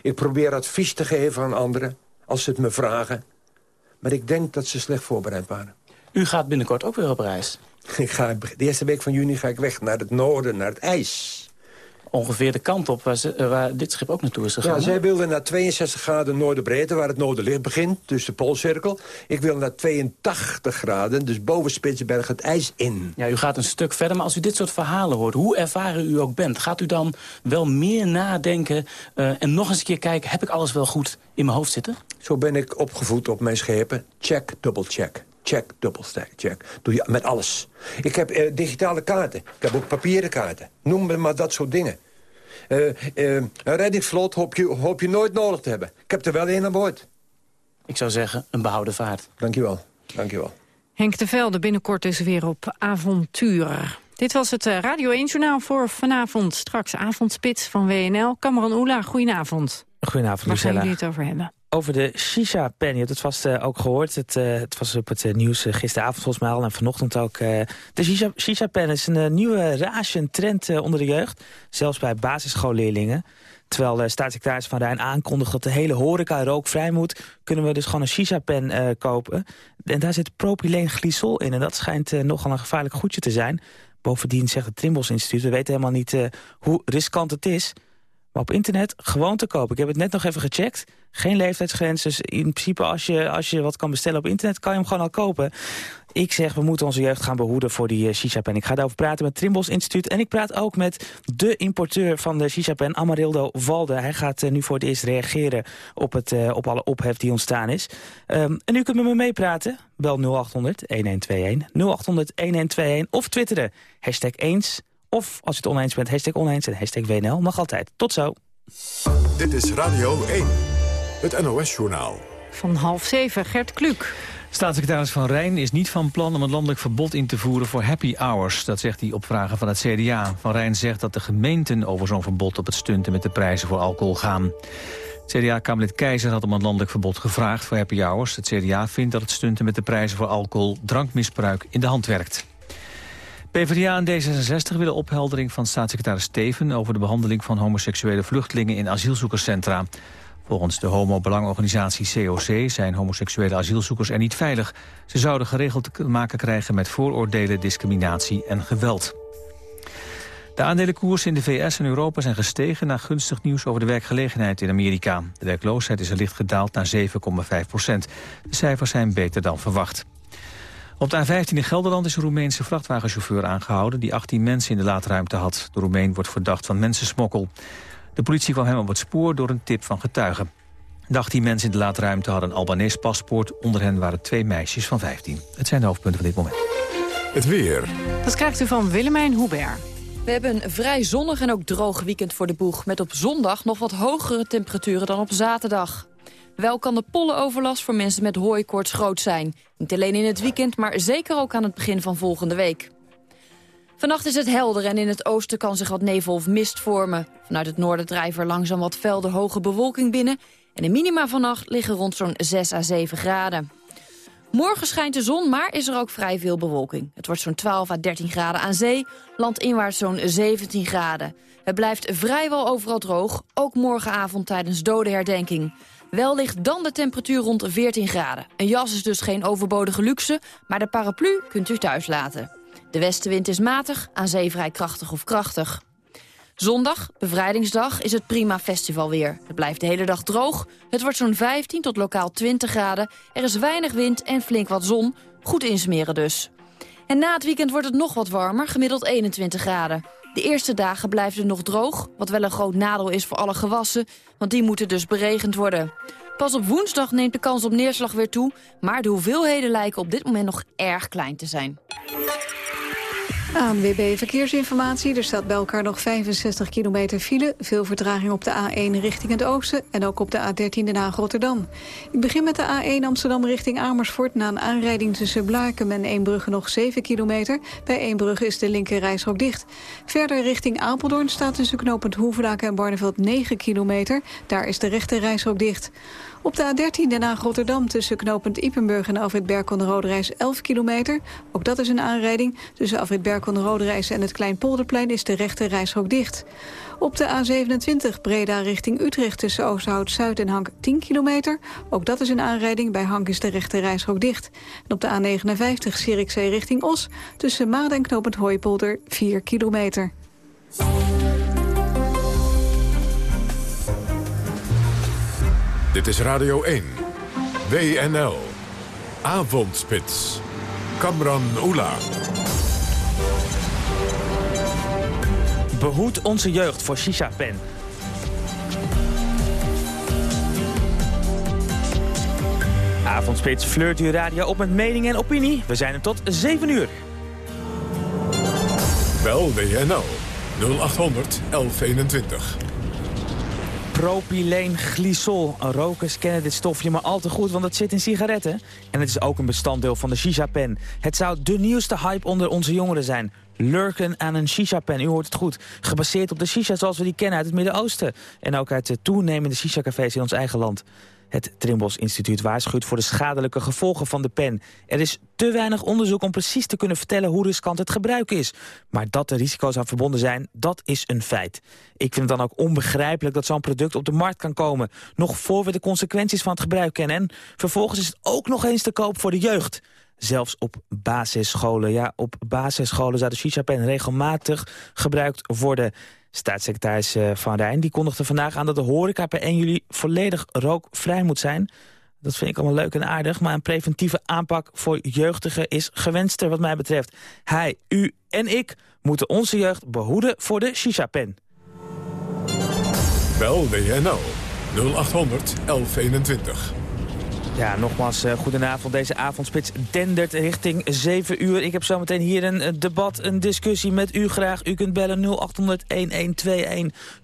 Ik probeer advies te geven aan anderen, als ze het me vragen. Maar ik denk dat ze slecht voorbereid waren. U gaat binnenkort ook weer op reis. Ik ga, de eerste week van juni ga ik weg naar het noorden, naar het ijs. Ongeveer de kant op waar, ze, waar dit schip ook naartoe is gegaan. Ja, zij wilden naar 62 graden noorderbreedte, waar het noorderlicht begint. Dus de Poolcirkel. Ik wil naar 82 graden, dus boven Spitsberg het ijs in. Ja, u gaat een stuk verder, maar als u dit soort verhalen hoort... hoe ervaren u ook bent, gaat u dan wel meer nadenken... Uh, en nog eens een keer kijken, heb ik alles wel goed in mijn hoofd zitten? Zo ben ik opgevoed op mijn schepen. Check, double check. Check, double check. Doe je met alles. Ik heb uh, digitale kaarten. Ik heb ook papieren kaarten. Noem me maar dat soort dingen. Uh, uh, een reddingsvlot hoop je, hoop je nooit nodig te hebben. Ik heb er wel één aan boord. Ik zou zeggen, een behouden vaart. Dankjewel. Dankjewel. Henk de Velde binnenkort dus weer op avontuur. Dit was het Radio 1-journaal voor vanavond. Straks avondspits van WNL. Cameron Oela, goedenavond. Goedenavond, Waar gaan Lucella. jullie het over hebben? Over de shisha-pen. Je hebt het vast uh, ook gehoord. Het, uh, het was op het uh, nieuws gisteravond volgens mij al en vanochtend ook. de shisha-pen shisha is een nieuwe rage, een trend onder de jeugd. Zelfs bij basisschoolleerlingen. Terwijl de staatssecretaris Van Rijn aankondigt dat de hele horeca rookvrij moet... kunnen we dus gewoon een shisha-pen kopen. En daar zit propyleenglycol in en dat schijnt nogal een gevaarlijk goedje te zijn. Bovendien zegt het Trimbos Instituut... we weten helemaal niet eh, hoe riskant het is... op internet gewoon te kopen. Ik heb het net nog even gecheckt. Geen leeftijdsgrens, dus in principe als je, als je wat kan bestellen op internet... kan je hem gewoon al kopen. Ik zeg, we moeten onze jeugd gaan behoeden voor die uh, shisha-pen. Ik ga daarover praten met Trimbos Instituut. En ik praat ook met de importeur van de shisha-pen, Amarildo Valde. Hij gaat uh, nu voor het eerst reageren op, het, uh, op alle ophef die ontstaan is. Um, en u kunt met me meepraten. Bel 0800-1121, 0800-1121 of twitteren. Hashtag eens. Of als je het oneens bent, hashtag oneens en hashtag WNL. Mag altijd. Tot zo. Dit is Radio 1, het NOS-journaal. Van half zeven, Gert Kluk. Staatssecretaris Van Rijn is niet van plan om een landelijk verbod in te voeren voor happy hours. Dat zegt hij op vragen van het CDA. Van Rijn zegt dat de gemeenten over zo'n verbod op het stunten met de prijzen voor alcohol gaan. CDA-kamerlid Keizer had om een landelijk verbod gevraagd voor happy hours. Het CDA vindt dat het stunten met de prijzen voor alcohol drankmisbruik in de hand werkt. PvdA en D66 willen opheldering van staatssecretaris Steven... over de behandeling van homoseksuele vluchtelingen in asielzoekerscentra. Volgens de homo-belangorganisatie COC zijn homoseksuele asielzoekers er niet veilig. Ze zouden geregeld te maken krijgen met vooroordelen, discriminatie en geweld. De aandelenkoersen in de VS en Europa zijn gestegen... na gunstig nieuws over de werkgelegenheid in Amerika. De werkloosheid is er licht gedaald naar 7,5 procent. De cijfers zijn beter dan verwacht. Op de A15 in Gelderland is een Roemeense vrachtwagenchauffeur aangehouden... die 18 mensen in de laadruimte had. De Roemeen wordt verdacht van mensensmokkel. De politie kwam hem op het spoor door een tip van getuigen. De 18 mensen in de laadruimte hadden een Albanees paspoort. Onder hen waren twee meisjes van 15. Het zijn de hoofdpunten van dit moment. Het weer. Dat krijgt u van Willemijn Hubert. We hebben een vrij zonnig en ook droog weekend voor de boeg... met op zondag nog wat hogere temperaturen dan op zaterdag. Wel kan de pollenoverlast voor mensen met hooikoorts groot zijn. Niet alleen in het weekend, maar zeker ook aan het begin van volgende week. Vannacht is het helder en in het oosten kan zich wat nevel of mist vormen. Vanuit het noorden drijven er langzaam wat velden hoge bewolking binnen... en de minima vannacht liggen rond zo'n 6 à 7 graden. Morgen schijnt de zon, maar is er ook vrij veel bewolking. Het wordt zo'n 12 à 13 graden aan zee, landinwaarts zo'n 17 graden. Het blijft vrijwel overal droog, ook morgenavond tijdens dodenherdenking. Wel ligt dan de temperatuur rond 14 graden. Een jas is dus geen overbodige luxe, maar de paraplu kunt u thuis laten. De westenwind is matig, aan zee vrij krachtig of krachtig. Zondag, bevrijdingsdag, is het prima festivalweer. Het blijft de hele dag droog. Het wordt zo'n 15 tot lokaal 20 graden. Er is weinig wind en flink wat zon. Goed insmeren dus. En na het weekend wordt het nog wat warmer, gemiddeld 21 graden. De eerste dagen blijft het nog droog, wat wel een groot nadeel is voor alle gewassen, want die moeten dus beregend worden. Pas op woensdag neemt de kans op neerslag weer toe, maar de hoeveelheden lijken op dit moment nog erg klein te zijn. ANWB Verkeersinformatie. Er staat bij elkaar nog 65 kilometer file. Veel vertraging op de A1 richting het oosten en ook op de A13 Den Haag-Rotterdam. Ik begin met de A1 Amsterdam richting Amersfoort. Na een aanrijding tussen Blaarkem en Eembrugge nog 7 kilometer. Bij Eembrugge is de linker reishok dicht. Verder richting Apeldoorn staat tussen knooppunt Hoevelaken en Barneveld 9 kilometer. Daar is de rechter reishok dicht. Op de A13 Den Haag-Rotterdam tussen knooppunt Ipenburg en Alfred Berkon Roderijs 11 kilometer. Ook dat is een aanrijding. Tussen Alfred Berkon Roderijs en het Kleinpolderplein is de rechte reishok dicht. Op de A27 Breda richting Utrecht tussen Oosterhout-Zuid en Hank 10 kilometer. Ook dat is een aanrijding. Bij Hank is de rechte reishok dicht. En op de A59 Zierikzee richting Os tussen Maden en knooppunt Hooipolder 4 kilometer. Dit is Radio 1. WNL. Avondspits. Kamran Oela. Behoed onze jeugd voor shisha-pen. Avondspits flirt uw radio op met mening en opinie. We zijn er tot 7 uur. Bel WNL 0800 1121. Propyleenglycol. Rokers kennen dit stofje maar al te goed, want het zit in sigaretten. En het is ook een bestanddeel van de shisha-pen. Het zou de nieuwste hype onder onze jongeren zijn. Lurken aan een shisha-pen, u hoort het goed. Gebaseerd op de shisha zoals we die kennen uit het Midden-Oosten. En ook uit de toenemende shisha-cafés in ons eigen land. Het Trimbos Instituut waarschuwt voor de schadelijke gevolgen van de pen. Er is te weinig onderzoek om precies te kunnen vertellen hoe riskant het gebruik is. Maar dat er risico's aan verbonden zijn, dat is een feit. Ik vind het dan ook onbegrijpelijk dat zo'n product op de markt kan komen... nog voor we de consequenties van het gebruik kennen. En vervolgens is het ook nog eens te koop voor de jeugd. zelfs op basisscholen. Ja, op basisscholen zou de shisha-pen regelmatig gebruikt worden. Staatssecretaris eh, Van Rijn die kondigde vandaag aan dat de horeca per 1 juli volledig rookvrij moet zijn. Dat vind ik allemaal leuk en aardig, maar een preventieve aanpak voor jeugdigen is gewenster wat mij betreft. Hij, u en ik moeten onze jeugd behoeden voor de shisha-pen. Bel WNL 0800 1121. Ja, nogmaals, uh, goedenavond. Deze avondspits dendert richting 7 uur. Ik heb zometeen hier een uh, debat, een discussie met u graag. U kunt bellen 0800-1121,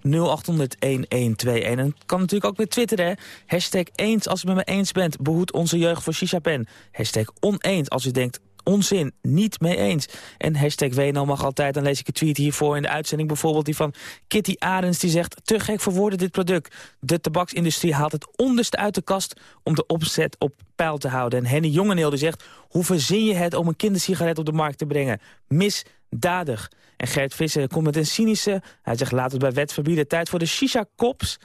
0800-1121. En kan natuurlijk ook met Twitter, hè. Hashtag eens als u met me eens bent. Behoed onze jeugd voor shisha-pen. Hashtag oneens als u denkt onzin, niet mee eens. En hashtag WNL mag altijd, dan lees ik een tweet hiervoor in de uitzending. Bijvoorbeeld die van Kitty Arends, die zegt... te gek voor woorden dit product. De tabaksindustrie haalt het onderste uit de kast... om de opzet op peil te houden. En Henny Jongeneel die zegt... hoe verzin je het om een kindersigaret op de markt te brengen? Misdadig. En Gert Visser komt met een cynische... hij zegt laat het bij wet verbieden. Tijd voor de shisha-kops...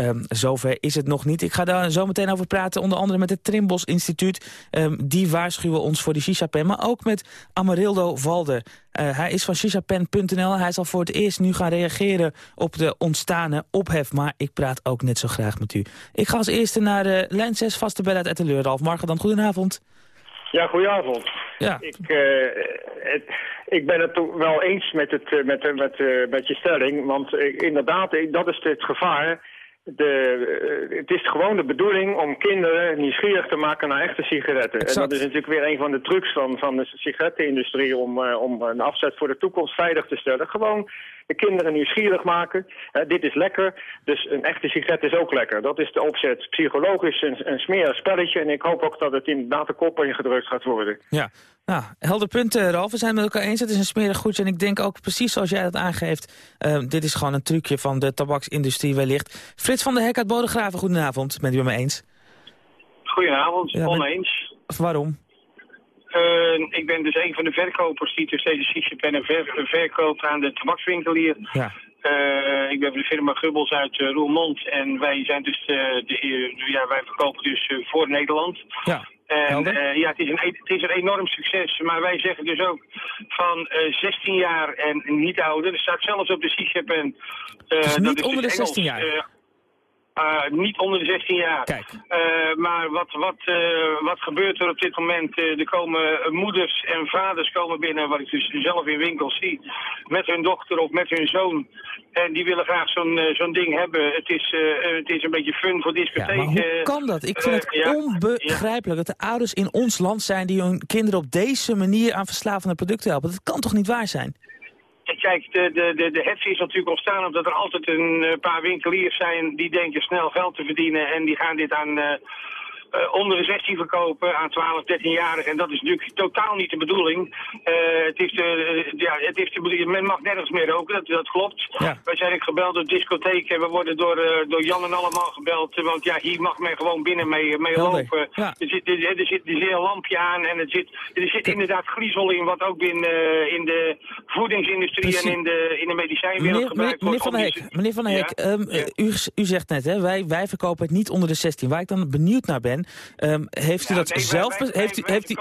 Um, zover is het nog niet. Ik ga daar zo meteen over praten, onder andere met het Trimbos Instituut. Um, die waarschuwen ons voor de shisha-pen, maar ook met Amarildo Valder. Uh, hij is van shishapen.nl. Hij zal voor het eerst nu gaan reageren op de ontstane ophef. Maar ik praat ook net zo graag met u. Ik ga als eerste naar uh, lijn 6 vaste bellen uit Etteleur. Ralf Margen, dan goedenavond. Ja, goedenavond. Ja. Ik, uh, het, ik ben het wel eens met, het, met, met, met je stelling. Want inderdaad, dat is het gevaar de, het is gewoon de bedoeling om kinderen nieuwsgierig te maken naar echte sigaretten. Exact. En dat is natuurlijk weer een van de trucs van, van de sigarettenindustrie om, uh, om een afzet voor de toekomst veilig te stellen. Gewoon de kinderen nieuwsgierig maken. Uh, dit is lekker, dus een echte sigaret is ook lekker. Dat is de opzet. Psychologisch een, een smerig spelletje en ik hoop ook dat het inderdaad de kop ingedrukt gaat worden. Ja, nou, helder punt, uh, Ralf. We zijn het met elkaar eens. Het is een smerig goedje. En ik denk ook precies zoals jij dat aangeeft. Uh, dit is gewoon een trucje van de tabaksindustrie wellicht. Frits van der Hek uit Bodegraven, goedenavond. Bent u het me eens? Goedenavond, Ja, oneens. Waarom? Uh, ik ben dus een van de verkopers die tussen deze shisha-pen ver verkoopt aan de tabakswinkelier. Ja. Uh, ik ben van de firma Gubbels uit uh, Roermond en wij zijn dus de, de, ja, wij verkopen dus uh, voor Nederland. Ja. En uh, ja, het is, een, het is een enorm succes. Maar wij zeggen dus ook van uh, 16 jaar en niet ouder. Er staat zelfs op de. Uh, dus niet dat is onder dus de 16 Engels, jaar? Uh, niet onder de 16 jaar. Kijk. Uh, maar wat, wat, uh, wat gebeurt er op dit moment? er komen moeders en vaders komen binnen, wat ik dus zelf in winkels zie, met hun dochter of met hun zoon. En die willen graag zo'n zo'n ding hebben. Het is, het is een beetje fun voor discotheek. Ja, maar hoe kan dat? Ik vind het ja, onbegrijpelijk dat de ouders in ons land zijn die hun kinderen op deze manier aan verslavende producten helpen. Dat kan toch niet waar zijn? Kijk, de, de, de, de hef is natuurlijk ontstaan omdat er altijd een paar winkeliers zijn die denken snel geld te verdienen en die gaan dit aan uh, uh, onder de 16 verkopen aan 12, 13-jarigen. En dat is natuurlijk totaal niet de bedoeling. Uh, het, is de, ja, het is de bedoeling. Men mag nergens meer roken, dat, dat klopt. Ja. Wij zijn gebeld door discotheken. We worden door, door Jan en allemaal gebeld. Want ja, hier mag men gewoon binnen mee, mee lopen. Ja. Er, zit, er, er, zit, er zit een lampje aan en er zit, er zit inderdaad griezel in wat ook in, in de voedingsindustrie Precies. en in de, in de medicijnwereld Meneer, meneer, gebruikt meneer wordt. Van der Hek, meneer van der Hek um, u, u zegt net, hè, wij, wij verkopen het niet onder de 16. Waar ik dan benieuwd naar ben, um, heeft u Ja, dat nee, zelf... wij- heeft u, wij- heeft u,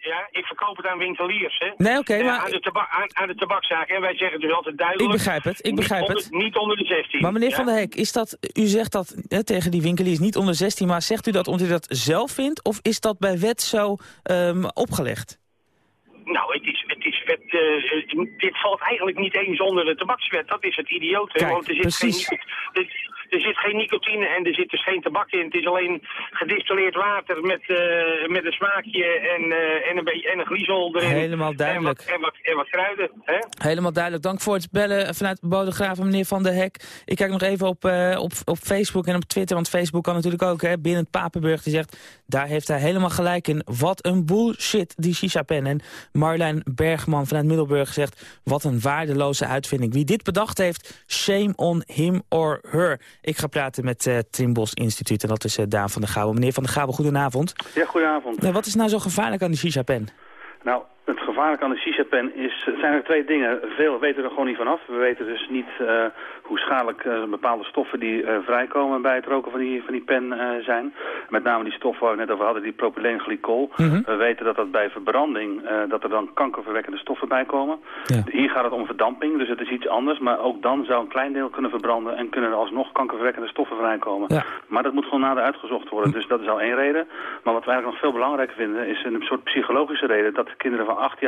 ja, ik verkoop het aan winkeliers, hè. Nee, oké, Eh, maar- Aan de, aan, aan de tabakzaak. En wij zeggen dus altijd duidelijk... Ik begrijp het, ik begrijp niet het. Onder, niet onder de 16. maar meneer ja? Van der Hek, is dat, u zegt dat hè, tegen die winkeliers niet onder 16, maar zegt u dat omdat u dat zelf vindt? Of is dat bij wet zo um, opgelegd? Nou, het is, het is wet, uh, dit valt eigenlijk niet eens onder de tabakswet. Dat is het idiote. Kijk, want er zit, precies. Geen, er, er zit geen nicotine en er zit dus geen tabak in. Het is alleen gedistilleerd water met, uh, met een smaakje en, uh, en, een beetje, en een griezel erin. Helemaal duidelijk. En wat, en wat, en wat kruiden. Hè? Helemaal duidelijk. Dank voor het bellen vanuit Bodegraven, meneer Van der Hek. Ik kijk nog even op, uh, op, op Facebook en op Twitter, want Facebook kan natuurlijk ook. Hè, binnen Papenburg, die zegt, daar heeft hij helemaal gelijk in. Wat een bullshit, die shisha-pen. En Marlijn Bergman vanuit Middelburg zegt, wat een waardeloze uitvinding. Wie dit bedacht heeft, shame on him or her. Ik ga praten met uh, Trimbos Instituut en dat is uh, Daan van der Gouwen. Meneer van der Gouwen, goedenavond. Ja, goedenavond. Ja, wat is nou zo gevaarlijk aan die shisha-pen? Nou, het gevaarlijke aan de shisha-pen is, zijn er twee dingen. Veel weten er gewoon niet vanaf. We weten dus niet eh, hoe schadelijk eh, bepaalde stoffen die eh, vrijkomen bij het roken van die, van die pen zijn. Met name die stof waar we net over hadden, die propyleenglycol. Mhm. We weten dat dat bij verbranding, dat er dan kankerverwekkende stoffen bij komen. Hier gaat het om verdamping, dus het is iets anders. Maar ook dan zou een klein deel kunnen verbranden en kunnen er alsnog kankerverwekkende stoffen vrijkomen. Ja. Maar dat moet gewoon nader uitgezocht worden. Dus dat is al één reden. Maar wat we eigenlijk nog veel belangrijker vinden is een soort psychologische reden. Dat kinderen van acht jaar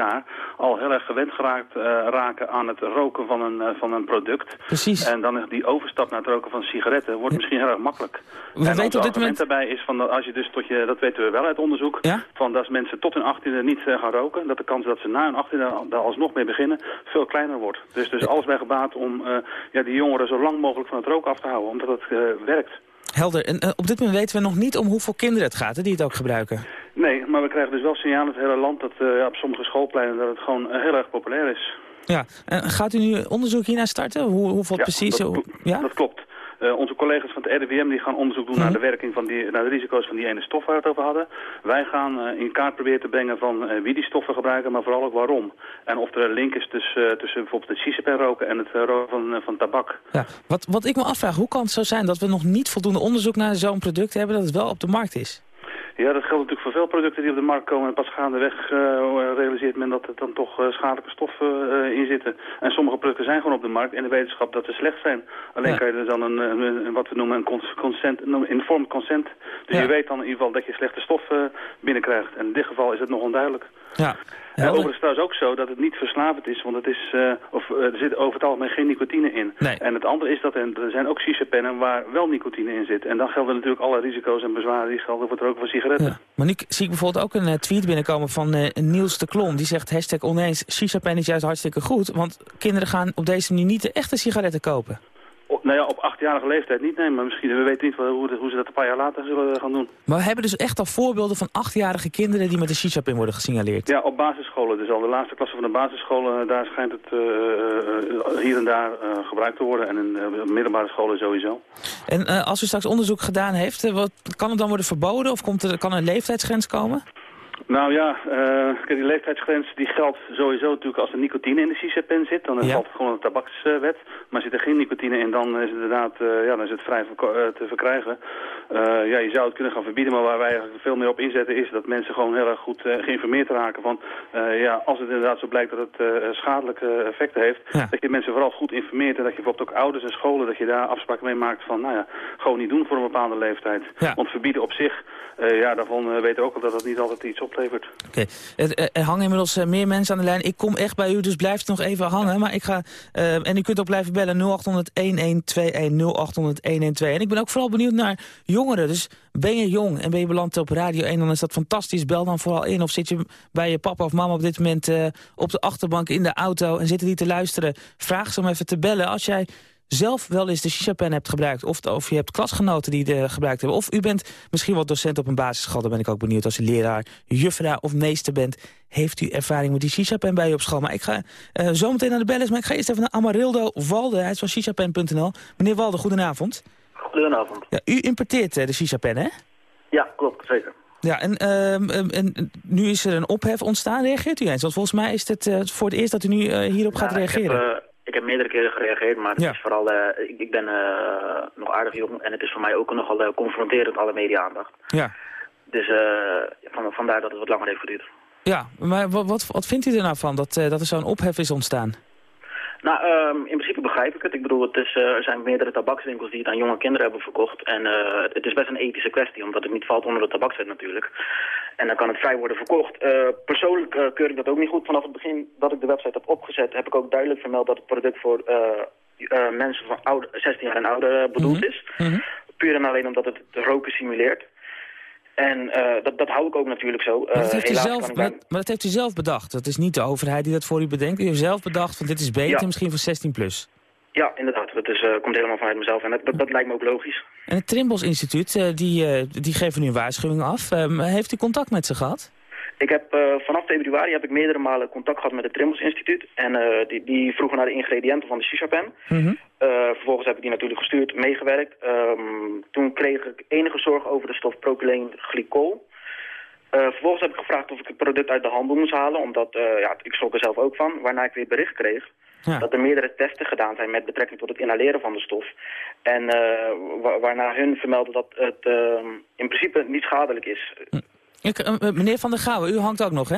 al heel erg gewend geraakt eh, raken aan het roken van een, eh, van een product. Precies. En dan die overstap naar het roken van sigaretten wordt misschien heel erg makkelijk. We en weten op dit moment- daarbij is van dat als je dus tot je, dat weten we wel uit onderzoek, Ja? van dat als mensen tot hun achttiende niet eh, gaan roken, dat de kans dat ze na hun achttiende daar alsnog mee beginnen veel kleiner wordt. Dus dus alles bij gebaat om ja, die jongeren zo lang mogelijk van het roken af te houden, omdat het werkt. Helder. En eh, op dit moment weten we nog niet om hoeveel kinderen het gaat hè, die het ook gebruiken. Nee, maar we krijgen dus wel signalen uit het hele land dat eh, op sommige schoolpleinen dat het gewoon eh, heel erg populair is. Ja. En gaat u nu onderzoek hiernaar starten? Hoe, hoeveel Ja, precies? dat, ja? dat klopt. Eh, onze collega's van het RIVM die gaan onderzoek doen naar de werking van die, naar de risico's van die ene stof waar we het over hadden. Wij gaan eh, in kaart proberen te brengen van eh, wie die stoffen gebruiken, maar vooral ook waarom. En of er een link is tussen, tussen bijvoorbeeld het shisha roken en het roken van, van tabak. Ja. Wat, wat ik me afvraag, hoe kan het zo zijn dat we nog niet voldoende onderzoek naar zo'n product hebben dat het wel op de markt is? Ja, dat geldt natuurlijk voor veel producten die op de markt komen. En pas gaandeweg eh, realiseert men dat er dan toch eh, schadelijke stoffen eh, in zitten. En sommige producten zijn gewoon op de markt in de wetenschap dat ze slecht zijn. Alleen Ja. kan je er dan een, een- een- wat we noemen een cons- consent, een informed consent. Dus Ja. je weet dan in ieder geval dat je slechte stoffen binnenkrijgt. En in dit geval is het nog onduidelijk. Ja. En overigens trouwens ook zo dat het niet verslavend is, want het is, eh, of, eh, er zit over het algemeen geen nicotine in. Nee. En het andere is dat er, zijn ook shisha-pennen waar wel nicotine in zit. En dan gelden natuurlijk alle risico's en bezwaren die gelden voor het roken van sigaretten. Maar nu zie ik bijvoorbeeld ook een eh, tweet binnenkomen van Niels de Klon. Die zegt hashtag oneens, shisha-pen is juist hartstikke goed. Want kinderen gaan op deze manier niet de echte sigaretten kopen. Nou ja, op achtjarige leeftijd niet, nee, maar misschien, we weten niet hoe, hoe ze dat een paar jaar later zullen gaan doen. Maar we hebben dus echt al voorbeelden van achtjarige kinderen die met de shisha-pen worden gesignaleerd. Ja, op basisscholen, dus al de laatste klasse van de basisscholen, daar schijnt het eh, eh, hier en daar eh, gebruikt te worden. En in eh, middelbare scholen sowieso. En eh, als u straks onderzoek gedaan heeft, eh, wat, kan het dan worden verboden of komt er, kan er een leeftijdsgrens komen? Nou ja, eh, die leeftijdsgrens die geldt sowieso natuurlijk als er nicotine in de shisha-pen zit. Dan Ja. valt het gewoon de tabakswet. Maar zit er geen nicotine in, dan is het inderdaad eh, ja, dan is het vrij eh, te verkrijgen. Ja, je zou het kunnen gaan verbieden, maar waar wij eigenlijk veel meer op inzetten is dat mensen gewoon heel erg goed geïnformeerd raken. Van, ja, als het inderdaad zo blijkt dat het schadelijke effecten heeft, dat je mensen vooral goed informeert. En dat je bijvoorbeeld ook ouders en scholen, dat je daar afspraken mee maakt van, nou ja, gewoon niet doen voor een bepaalde leeftijd. Want verbieden op zich, ja, daarvan weten we ook al dat het niet altijd iets Oké, er, er- hangen inmiddels eh, meer mensen aan de lijn. Ik kom echt bij u, dus blijf nog even hangen. Maar ik ga, eh, en u kunt ook blijven bellen 0800 1121 0800 1121. En ik ben ook vooral benieuwd naar jongeren. Dus ben je jong en ben je beland op Radio 1, dan is dat fantastisch. Bel dan vooral in. Of zit je bij je papa of mama op dit moment eh, op de achterbank in de auto... en zitten die te luisteren. Vraag ze om even te bellen als jij zelf wel eens de shisha-pen hebt gebruikt... of, of je hebt klasgenoten die het gebruikt hebben... of u bent misschien wel docent op een basisschool... dan ben ik ook benieuwd als u leraar, juffrouw of meester bent... heeft u ervaring met die shisha-pen bij u op school? Maar ik ga eh, zo meteen naar de bellen, maar ik ga eerst even naar Amarildo Walde. Hij is van shishapen.nl. Meneer Walde, goedenavond. Goedenavond. Ja, u importeert eh, de shisha-pen, hè? Ja, klopt, zeker. Ja, en, ehm, ehm, en nu is er een ophef ontstaan. Reageert u eens? Want volgens mij is het eh, voor het eerst dat u nu hierop gaat reageren. Ik heb, ik heb meerdere keren gereageerd, maar het Ja. is vooral, eh, ik, ik ben eh, nog aardig jong en het is voor mij ook nogal eh, confronterend, alle media-aandacht. Ja. Dus van, vandaar dat het wat langer heeft geduurd. Ja, maar wat, wat, wat vindt u er nou van dat, dat er zo'n ophef is ontstaan? Nou, ehm, in principe begrijp ik het. Ik bedoel, het is, er zijn meerdere tabakswinkels die het aan jonge kinderen hebben verkocht. En het is best een ethische kwestie, omdat het niet valt onder de tabakswet natuurlijk. En dan kan het vrij worden verkocht. Eh, persoonlijk eh, keur ik dat ook niet goed. Vanaf het begin dat ik de website heb opgezet, heb ik ook duidelijk vermeld dat het product voor eh, mensen van oude, 16 jaar en ouder bedoeld is. Puur en alleen omdat het het roken simuleert. En dat, dat hou ik ook natuurlijk zo. Maar dat, heeft u zelf, bij- maar, maar dat heeft u zelf bedacht. Dat is niet de overheid die dat voor u bedenkt. U heeft zelf bedacht van dit is beter, Ja. misschien voor 16 plus. Ja, inderdaad. Dat is, eh, komt helemaal vanuit mezelf. En dat, dat, lijkt me ook logisch. En het Trimbos Instituut, eh, die, eh, die geven nu een waarschuwing af. Ehm, heeft u contact met ze gehad? Ik heb vanaf februari heb ik meerdere malen contact gehad met het Trimbos Instituut. En die, die vroegen naar de ingrediënten van de shisha-pen. Mhm. Vervolgens heb ik die natuurlijk gestuurd, meegewerkt. Ehm, toen kreeg ik enige zorg over de stof propyleenglycol. Eh, vervolgens heb ik gevraagd of ik het product uit de handel moest halen, omdat ja, ik schrok er zelf ook van. Waarna ik weer bericht kreeg dat er meerdere testen gedaan zijn met betrekking tot het inhaleren van de stof. En eh, wa- waarna hun vermelden dat het eh, in principe niet schadelijk is. Ik, eh, meneer Van der Gouwen, u hangt ook nog, hè?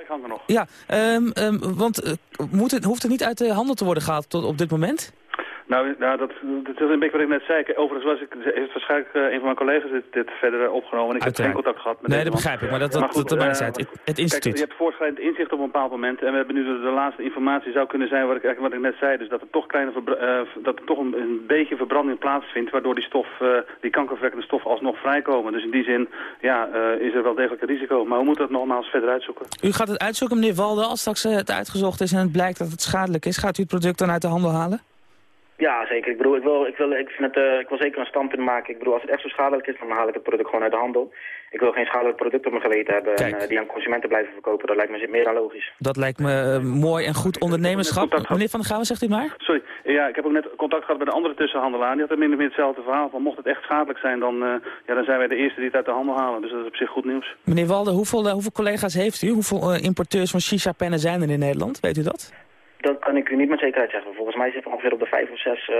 Ik hang er nog. Ja, ehm, ehm, want moet het, hoeft het niet uit de handel te worden gehaald tot op dit moment? Nou, nou dat, dat is een beetje wat ik net zei. Overigens was ik, heeft waarschijnlijk eh, een van mijn collega's dit, dit verder eh, opgenomen. Ik heb geen Uiteraard. contact gehad met Nee, dat begrijp ik, maar dat- dat- dat- dat eh, uit. Het- het kijk, instituut. je hebt voortschrijdend inzicht op een bepaald moment. En we hebben nu de, de laatste informatie zou kunnen zijn wat ik, wat ik net zei. Dus dat er toch, kleine eh, dat er toch een, een beetje verbranding plaatsvindt. Waardoor die stof, die kankerverwekkende stof alsnog vrijkomen. Dus in die zin ja, is er wel degelijk een risico. Maar we moeten dat nogmaals verder uitzoeken. U gaat het uitzoeken, meneer Walde, als straks het uitgezocht is en het blijkt dat het schadelijk is. Gaat u het product dan uit de handel halen? Ja, zeker. Ik bedoel, ik wil, ik wil, ik vind het, eh, ik wil zeker een standpunt maken. Ik bedoel, als het echt zo schadelijk is, dan haal ik het product gewoon uit de handel. Ik wil geen schadelijk product op mijn geweten hebben en eh, die aan consumenten blijven verkopen. Dat lijkt me meer dan logisch. Dat lijkt me eh, mooi en goed ondernemerschap. Meneer Van der Gouwen, zegt u maar? Sorry, ja, ik heb ook net contact gehad met een andere tussenhandelaar. Die had er min of meer hetzelfde verhaal van. Mocht het echt schadelijk zijn, dan, eh, ja, dan zijn wij de eerste die het uit de handel halen. Dus dat is op zich goed nieuws. Meneer Walde, hoeveel, hoeveel collega's heeft u? Hoeveel importeurs van shisha-pennen zijn er in Nederland? Weet u dat? Dat kan ik u niet met zekerheid zeggen. Volgens mij zitten we ongeveer op de vijf of zes. eh,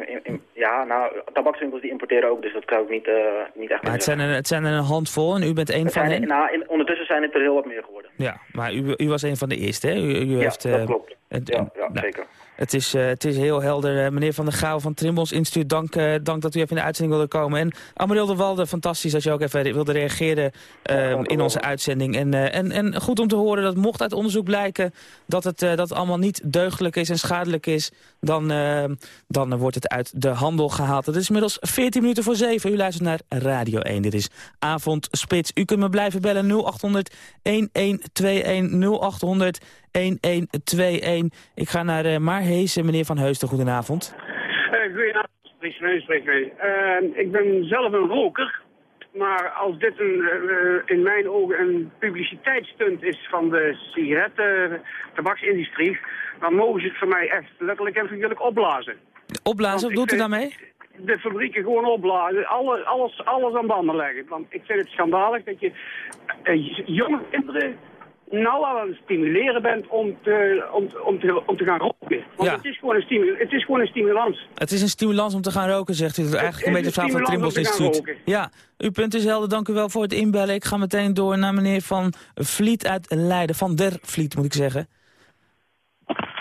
in, in, in- ja, nou, tabakswinkels die importeren ook, dus dat kan ik niet, eh, niet echt Maar het zijn, er, het zijn er een handvol en u bent één van hen. nou, ondertussen zijn het er heel wat meer geworden. Ja, maar u, u was een van de eerste, hè? U, u Ja, heeft, dat eh, klopt. het- Ja, ja, nou, zeker. Het is, eh, het is heel helder. Eh, meneer Van der Gouw van Trimbos Instituut, dank, eh, dank dat u even in de uitzending wilde komen. En Amaril de Walde, fantastisch dat je ook even wilde reageren in onze uitzending. En, en, en goed om te horen dat mocht uit onderzoek blijken dat het, dat het allemaal niet deugdelijk is en schadelijk is, dan, eh, dan wordt het uit de handel gehaald. Het is inmiddels 14 minuten voor 7. U luistert naar Radio 1. Dit is Avondspits. U kunt me blijven bellen 0800 1121 0800 1121. Ik ga naar uh, Marheesen, meneer Van Heusden. Goedenavond. Uh, goedenavond. Uh, ik ben zelf een roker. Maar als dit een, uh, in mijn ogen een publiciteitsstunt is van de sigaretten, tabaksindustrie, dan mogen ze het voor mij echt letterlijk en figuurlijk opblazen. Opblazen, wat doet u daarmee? De fabrieken gewoon opblazen, alle, alles, alles aan banden leggen. Want ik vind het schandalig dat je uh, jonge kinderen nou al aan het stimuleren bent om te, om, om te, om te gaan roken. Want Ja. het, is gewoon een stimu- het is gewoon een stimulans. Het is een stimulans om te gaan roken, zegt u. Eigenlijk een beetje het van het stimulans Trimbos Instituut. Ja, uw punt is helder. Dank u wel voor het inbellen. Ik ga meteen door naar meneer Van Vliet uit Leiden. Van der Vliet, moet ik zeggen.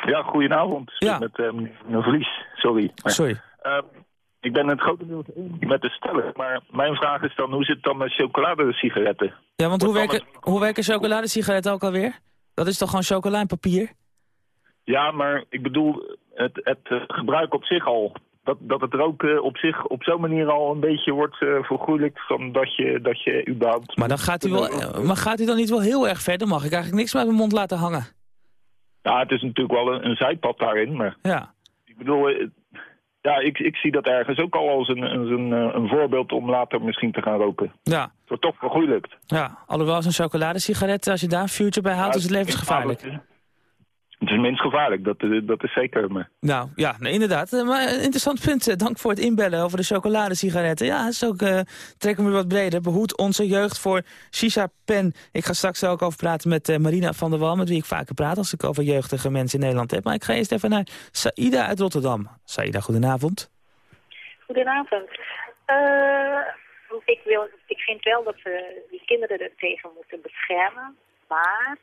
Ja, goedenavond. Ja. Met eh, meneer Vlies, sorry. Maar, Sorry. eh, ik ben het grotendeels eens met de stelling, maar mijn vraag is dan, hoe zit het dan met chocoladesigaretten? Ja, want hoe Wordt werken, hoe werken chocoladesigaretten ook alweer? Dat is toch gewoon chocola en papier? Ja, maar ik bedoel, het, het eh, gebruik op zich al. Dat, dat het roken op zich op zo'n manier al een beetje wordt uh, vergoeilijkt van dat je, dat je überhaupt... Maar, dan gaat u wel, eh, maar gaat u dan niet wel heel erg ver? Dan mag ik eigenlijk niks uit mijn mond laten hangen. Ja, het is natuurlijk wel een, een zijpad daarin, maar... Ja. Ik bedoel, eh, ja, ik, ik zie dat ergens ook al als een, een, eh, een voorbeeld om later misschien te gaan roken. Ja. Het wordt toch vergoeilijkt. Ja, alhoewel zo'n chocoladesigaret, als je daar een vuurtje bij haalt, is het levensgevaarlijk. Het is minst gevaarlijk, dat, eh, dat is zeker. Maar... Nou, ja, nee, inderdaad. Eh, Maar een interessant punt. eh, Dank voor het inbellen over de chocoladesigaretten. Ja, dat is ook, uh, trekken we wat breder. Behoed onze jeugd voor shisha-pen. Ik ga straks ook over praten met uh, Marina van der Wal... met wie ik vaker praat als ik over jeugdige mensen in Nederland heb. Maar ik ga eerst even naar Saïda uit Rotterdam. Saïda, goedenavond. Goedenavond. Uh, ik, wil, ik vind wel dat we die kinderen er tegen moeten beschermen. Maar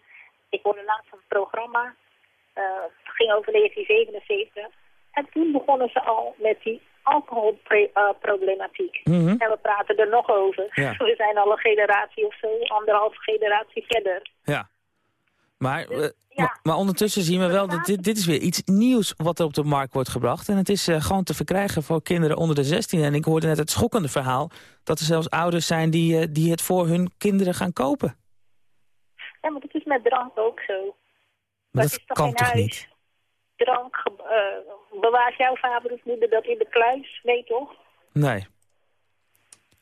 ik hoorde laatst een programma... Het ging over 1977. En toen begonnen ze al met die alcoholproblematiek. Mm -hmm. En we praten er nog over. Ja. We zijn al een generatie of zo, anderhalf generatie verder. Ja. Maar, uh, ja. maar, maar, ondertussen zien we wel dat dit, dit is weer iets nieuws wat er op de markt wordt gebracht. En het is uh, gewoon te verkrijgen voor kinderen onder de 16. En ik hoorde net het schokkende verhaal dat er zelfs ouders zijn die, uh, die het voor hun kinderen gaan kopen. Ja, maar dat is met drank ook zo. Maar dat, dat kan toch huis. niet? Drank, uh, bewaart jouw vader of moeder dat in de kluis? Nee, toch? Nee.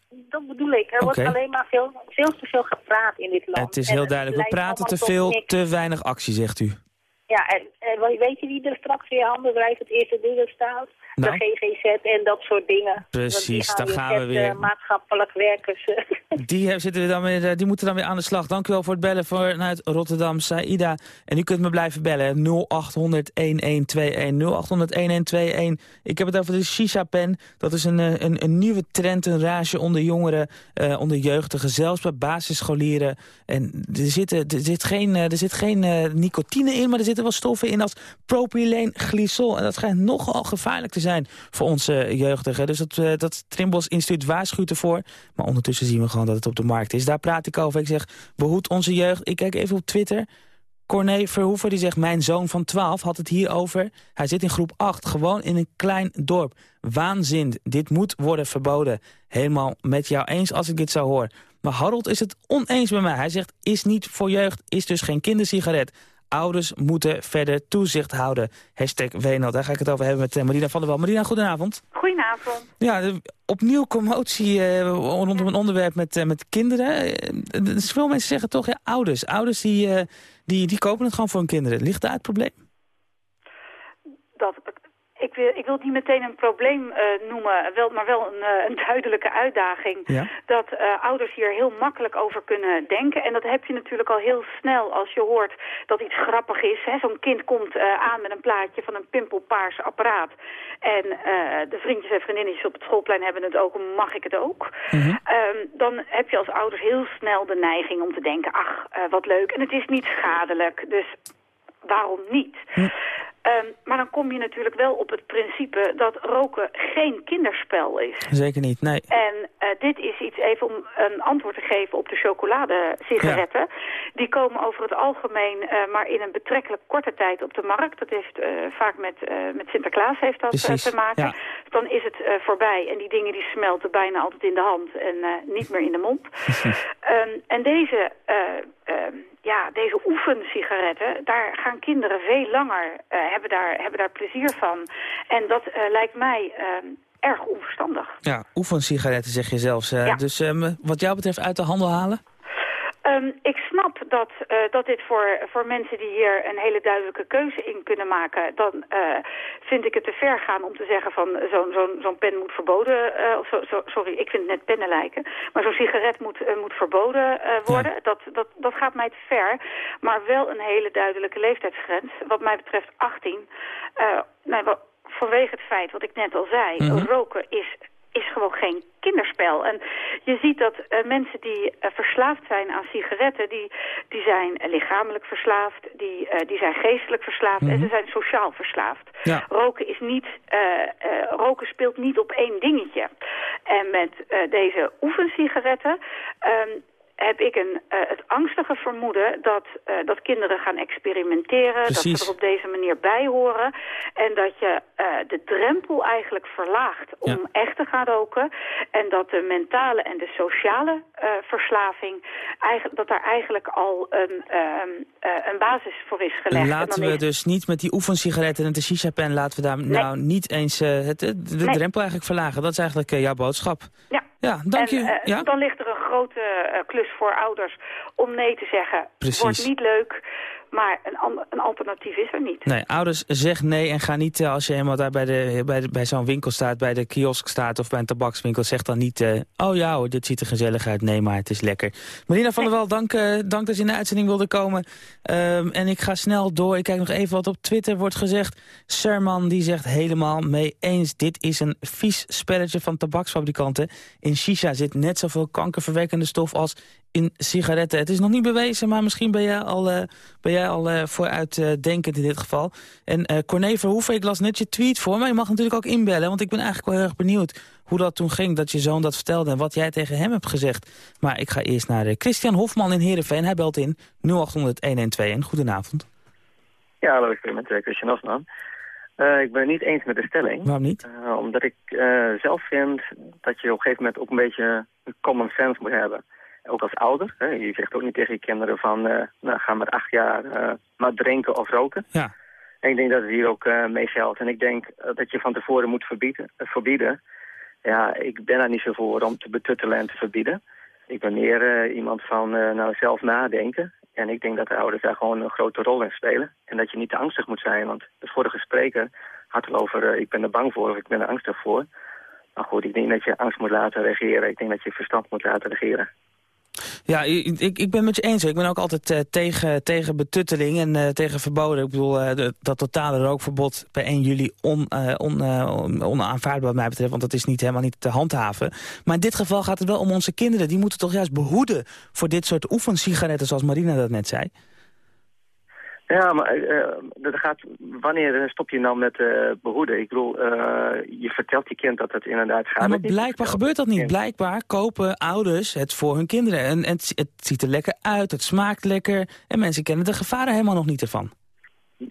Dat bedoel ik. Er okay. wordt alleen maar veel, veel te veel gepraat in dit land. Het is heel duidelijk. We praten te veel, te weinig actie, zegt u. Ja, en, en weet je wie er straks weer handen wrijft het eerste ding staat? Nou. De GGZ en dat soort dingen. Precies, gaan dan gaan we weer. Uh, maatschappelijk werkers. Die, eh, zitten we dan weer, eh, die moeten dan weer aan de slag. Dank u wel voor het bellen vanuit Rotterdam, Saida. En u kunt me blijven bellen, 0800-1121, 0800-1121. Ik heb het over de Shisha-pen. Dat is een, eh, een, een nieuwe trend, een rage onder jongeren, eh, onder jeugdigen. Zelfs bij basisscholieren. En er, zitten, er zit geen, eh, er zit geen eh, nicotine in, maar er zitten wel stoffen in als propyleenglycol. En dat schijnt nogal gevaarlijk te zijn voor onze jeugdigen. Dus dat, eh, dat Trimbos Instituut waarschuwt ervoor. Maar ondertussen zien we gewoon dat het op de markt is. Daar praat ik over. Ik zeg, behoed onze jeugd. Ik kijk even op Twitter. Corné Verhoeven die zegt, mijn zoon van 12 had het hier over. Hij zit in groep 8, gewoon in een klein dorp. Waanzin, dit moet worden verboden. Helemaal met jou eens als ik dit zo hoor. Maar Harold is het oneens met mij. Hij zegt, is niet voor jeugd, is dus geen kindersigaret. Ouders moeten verder toezicht houden. Hashtag daar ga ik het over hebben met eh, Marina van der Wel. Marina, goedenavond. Goedenavond. Ja, opnieuw commotie eh, rondom een onderwerp met, eh, met kinderen. Eh, dus veel mensen zeggen toch, ja, ouders. Ouders die, eh, die, die kopen het gewoon voor hun kinderen. Ligt daar het probleem? Dat, ik, wil, ik wil het niet meteen een probleem eh, noemen, wel, maar wel een, eh, een duidelijke uitdaging. Ja. Dat eh, ouders hier heel makkelijk over kunnen denken. En dat heb je natuurlijk al heel snel als je hoort dat iets grappig is. Zo'n kind komt aan met een plaatje van een pimpelpaars apparaat. En de vriendjes en vriendinnetjes op het schoolplein hebben het ook, mag ik het ook? Ehm, dan heb je als ouders heel snel de neiging om te denken, ach, wat leuk. En het is niet schadelijk, dus waarom niet? Ehm, maar dan kom je natuurlijk wel op het principe dat roken geen kinderspel is. Zeker niet, nee. En eh, dit is iets even om een antwoord te geven op de chocoladesigaretten. Die komen over het algemeen eh, maar in een betrekkelijk korte tijd op de markt. Dat heeft eh, vaak met, met Sinterklaas heeft dat Precies, te maken. ja. Dan is het voorbij en die dingen die smelten bijna altijd in de hand en niet meer in de mond. Ehm, en deze, eh, ehm, ja, deze oefensigaretten, daar gaan kinderen veel langer, eh, hebben, daar, hebben daar plezier van. En dat eh, lijkt mij ehm, erg onverstandig. Ja, oefensigaretten zeg je zelfs. eh. Ja. Dus ehm, wat jou betreft uit de handel halen? Ehm, ik snap dat, eh, dat dit voor, voor mensen die hier een hele duidelijke keuze in kunnen maken... dan eh, vind ik het te ver gaan om te zeggen van zo'n zo'n zo'n pen moet verboden... eh, of zo, zo- sorry, ik vind het net pennen lijken. Maar zo'n sigaret moet, moet verboden worden. Dat, dat, dat gaat mij te ver. Maar wel een hele duidelijke leeftijdsgrens. Wat mij betreft 18. Eh, nou, vanwege het feit wat ik net al zei, Mhm. roken is is gewoon geen kinderspel. En je ziet dat eh, mensen die eh, verslaafd zijn aan sigaretten... die, die zijn eh, lichamelijk verslaafd, die, die zijn geestelijk verslaafd... en ze zijn sociaal verslaafd. Ja. Roken, is niet, roken speelt niet op één dingetje. En met eh, deze oefensigaretten... ehm, heb ik een, eh, het angstige vermoeden dat, eh, dat kinderen gaan experimenteren. Dat ze er op deze manier bij horen. En dat je eh, de drempel eigenlijk verlaagt om echt te gaan roken. En dat de mentale en de sociale verslaving... Eigenlijk, dat daar eigenlijk al een, ehm, eh, een basis voor is gelegd. En Laten we is- dus niet met die oefensigaretten en de shisha-pen... laten we daar nou niet eens het, de, Nee. drempel eigenlijk verlagen. Dat is eigenlijk jouw boodschap. Ja. Ja, dank en, je. eh, ja? Dan ligt er een grote eh, klus voor ouders om nee te zeggen. Precies. Wordt niet leuk, maar een, een alternatief is er niet. Nee, ouders, zeg nee en ga niet eh, als je eenmaal daar bij, de, bij, de- bij zo'n winkel staat, bij de kiosk staat of bij een tabakswinkel, zeg dan niet, eh, oh ja hoor, dit ziet er gezellig uit. Nee, maar het is lekker. Marina van der Wel, dank, eh, dank dat je in de uitzending wilde komen. Ehm, en ik ga snel door. Ik kijk nog even wat op Twitter wordt gezegd. Serman die zegt helemaal mee eens. Dit is een vies spelletje van tabaksfabrikanten. In shisha zit net zoveel kankerverwekkende stof als in sigaretten. Het is nog niet bewezen, maar misschien ben jij al, ben jij al eh, vooruitdenkend in dit geval. En eh Corné Verhoeven, ik las net je tweet voor, maar je mag natuurlijk ook inbellen. Want ik ben eigenlijk wel heel erg benieuwd hoe dat toen ging, dat je zoon dat vertelde... en wat jij tegen hem hebt gezegd. Maar ik ga eerst naar eh, Christian Hofman in Heerenveen. Hij belt in 0800-1121. Goedenavond. Ja, hallo, ik ben met eh, Christian Hofman. Eh, ik ben het niet eens met de stelling. Waarom niet? Eh, omdat ik eh, zelf vind dat je op een gegeven moment ook een beetje common sense moet hebben. Ook als ouder. Hè. Je zegt ook niet tegen je kinderen van, eh, nou ga met acht jaar eh, maar drinken of roken. Ja. En ik denk dat het hier ook eh, mee geldt. En ik denk dat je van tevoren moet verbieden. verbieden. Ja, ik ben daar niet zo voor om te betuttelen en te verbieden. Ik ben meer iemand van nou zelf nadenken. En ik denk dat de ouders daar gewoon een grote rol in spelen. En dat je niet te angstig moet zijn. Want de vorige spreker had het over, ik ben er bang voor of ik ben er angstig voor. Maar goed, ik denk dat je angst moet laten regeren. Ik denk dat je verstand moet laten regeren. Ja, ik, ik ben met je eens. Ik ben ook altijd eh, tegen, tegen betutteling en eh, tegen verboden. Ik bedoel, eh, dat totale rookverbod bij 1 juli on, on- onaanvaardbaar wat mij betreft. Want dat is niet helemaal niet te handhaven. Maar in dit geval gaat het wel om onze kinderen. Die moeten toch juist behoeden voor dit soort oefensigaretten, zoals Marina dat net zei. Ja, maar eh, dat gaat, wanneer stop je nou met eh, behoeden? Ik bedoel, eh, je vertelt je kind dat het inderdaad gaat. Ja, maar blijkbaar gebeurt dat niet. Blijkbaar kopen ouders het voor hun kinderen. En, en het, het ziet er lekker uit, het smaakt lekker. En mensen kennen de gevaren helemaal nog niet ervan.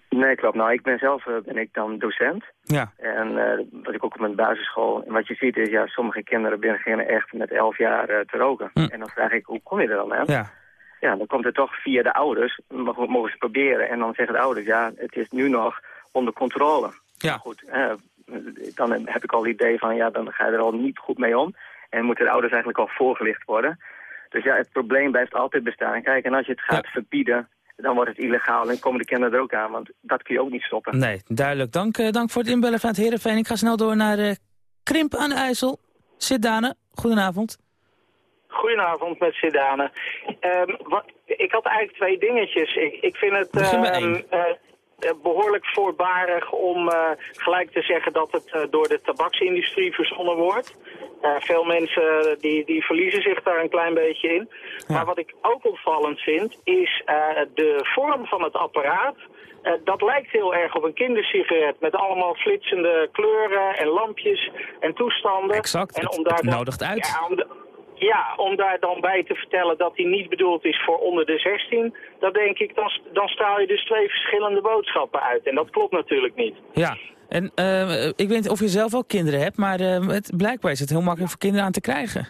Nee, klopt. Nou, ik ben zelf eh, ben ik dan docent. Ja. En eh wat ik ook op mijn basisschool. En wat je ziet is, ja, sommige kinderen beginnen echt met elf jaar eh, te roken. En dan vraag ik, hoe kom je er dan aan? Hm. Ja. Ja, dan komt het toch via de ouders. Mogen, mogen ze proberen. En dan zeggen de ouders, ja, het is nu nog onder controle. Ja. Goed, eh, dan heb ik al het idee van, ja, dan ga je er al niet goed mee om. En moeten de ouders eigenlijk al voorgelicht worden. Dus ja, het probleem blijft altijd bestaan. Kijk, en als je het gaat verbieden, dan wordt het illegaal. En komen de kinderen er ook aan, want dat kun je ook niet stoppen. Nee, duidelijk. Dank, eh, dank voor het inbellen van het Heerenveen. Ik ga snel door naar eh, Krimp aan de IJssel. Zit Dane, goedenavond. Goedenavond met Sedane. Ehm, wat, ik had eigenlijk twee dingetjes. Ik, ik vind het ehm, eh, eh, behoorlijk voorbarig om eh, gelijk te zeggen dat het door de tabaksindustrie verzonnen wordt. Veel mensen die, die verliezen zich daar een klein beetje in. Maar wat ik ook opvallend vind is de vorm van het apparaat. Dat lijkt heel erg op een kindersigaret met allemaal flitsende kleuren en lampjes en toestanden. Exact, en om daar het nodigt uit. Ja, om de- ja, om daar dan bij te vertellen dat hij niet bedoeld is voor onder de 16, dan denk ik, dan, dan straal je dus twee verschillende boodschappen uit. En dat klopt natuurlijk niet. Ja, en eh, ik weet niet of je zelf ook kinderen hebt, maar eh, het, blijkbaar is het heel makkelijk voor kinderen aan te krijgen.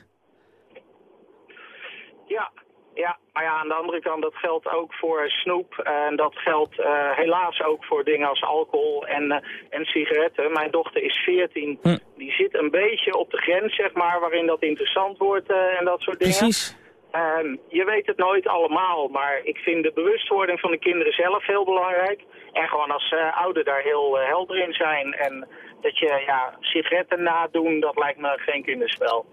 Ja, ja, maar ja, aan de andere kant, dat geldt ook voor snoep. En dat geldt eh, helaas ook voor dingen als alcohol en, eh, en sigaretten. Mijn dochter is 14. Die zit een beetje op de grens, zeg maar, waarin dat interessant wordt eh, en dat soort dingen. Precies. Ehm, je weet het nooit allemaal, maar ik vind de bewustwording van de kinderen zelf heel belangrijk. En gewoon als ouderen daar heel helder in zijn. En dat je ja, sigaretten nadoen, dat lijkt me geen kinderspel.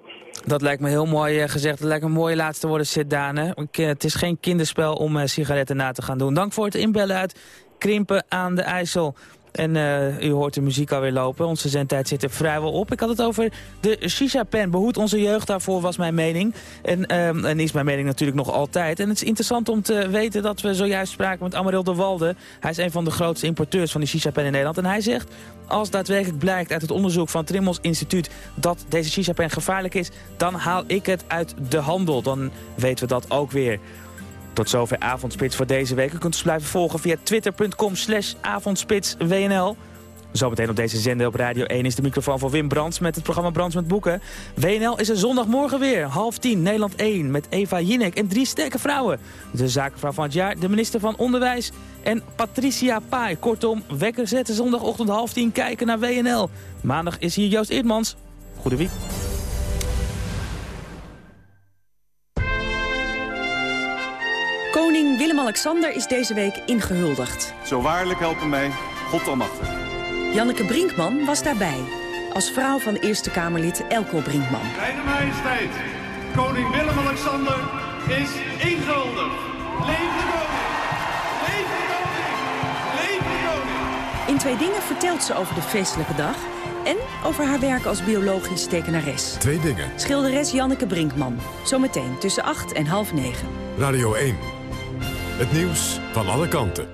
Dat lijkt me heel mooi eh, gezegd. Dat lijkt me een mooie laatste woorden, Sid Dane. Eh, het is geen kinderspel om eh, sigaretten na te gaan doen. Dank voor het inbellen uit Krimpen aan de IJssel. En eh, u hoort de muziek alweer lopen. Onze zendtijd zit er vrijwel op. Ik had het over de shisha-pen. Behoed onze jeugd daarvoor, was mijn mening. En, ehm, en is mijn mening natuurlijk nog altijd. En het is interessant om te weten dat we zojuist spraken met Amaril de Walde. Hij is een van de grootste importeurs van die shisha-pen in Nederland. En hij zegt, als daadwerkelijk blijkt uit het onderzoek van Trimmels Instituut... dat deze shisha-pen gevaarlijk is, dan haal ik het uit de handel. Dan weten we dat ook weer. Tot zover Avondspits voor deze week. U kunt ons blijven volgen via twitter.com slash avondspitswnl. Zometeen op deze zender op Radio 1 is de microfoon voor Wim Brands met het programma Brands met Boeken. WNL is er zondagmorgen weer, half tien, Nederland 1, met Eva Jinek en drie sterke vrouwen. De zakenvrouw van het jaar, de minister van Onderwijs en Patricia Pai. Kortom, wekker zetten zondagochtend half tien, kijken naar WNL. Maandag is hier Joost Eertmans. Goede week. Koning Willem-Alexander is deze week ingehuldigd. Zo waarlijk helpen mij, God almachtig. Janneke Brinkman was daarbij. Als vrouw van Eerste Kamerlid Elko Brinkman. Kleine majesteit, koning Willem-Alexander is ingehuldigd. Leef de koning! Leef de koning! Leef de koning! In twee dingen vertelt ze over de feestelijke dag... en over haar werk als biologisch tekenares. Twee dingen. Schilderes Janneke Brinkman. Zometeen tussen 8 en half 9. Radio 1. Het nieuws van alle kanten.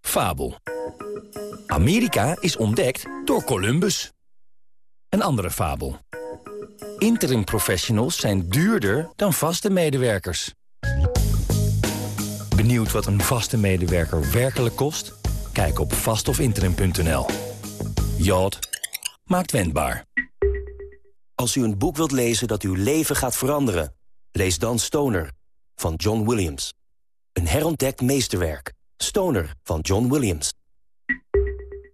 Fabel. Amerika is ontdekt door Columbus. Een andere fabel. Interim professionals zijn duurder dan vaste medewerkers. Benieuwd wat een vaste medewerker werkelijk kost? Kijk op vastofinterim.nl. Jod maakt wendbaar. Als u een boek wilt lezen dat uw leven gaat veranderen... lees dan Stoner van John Williams. Een herontdekt meesterwerk. Stoner van John Williams.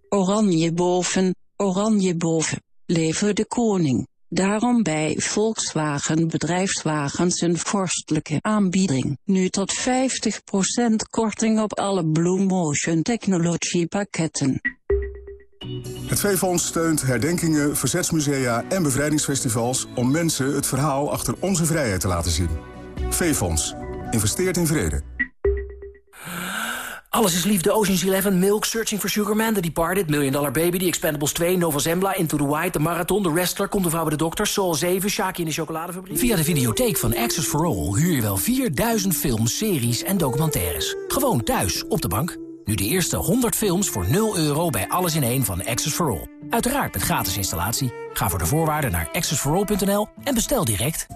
Oranje boven, oranje boven. Leven de koning. Daarom bij Volkswagen bedrijfswagens een vorstelijke aanbieding. Nu tot 50% korting op alle Blue Motion Technology pakketten. Het V-Fonds steunt herdenkingen, verzetsmusea en bevrijdingsfestivals... om mensen het verhaal achter onze vrijheid te laten zien. V-Fonds. Investeert in vrede. Alles is liefde, Ocean's Eleven, Milk, Searching for Sugar Man, The Departed, Million Dollar Baby, The Expendables 2, Nova Zembla, Into the White, The Marathon, The Wrestler, Komt de Vrouw bij de Dokter, Soul 7, Shaki in de Chocoladefabriek. Via de videotheek van Access for All huur je wel 4000 films, series en documentaires. Gewoon thuis, op de bank. Nu de eerste 100 films voor 0 euro bij Alles in één van Access for All. Uiteraard met gratis installatie. Ga voor de voorwaarden naar accessforall.nl en bestel direct.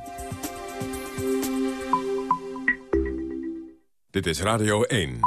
Dit is Radio 1.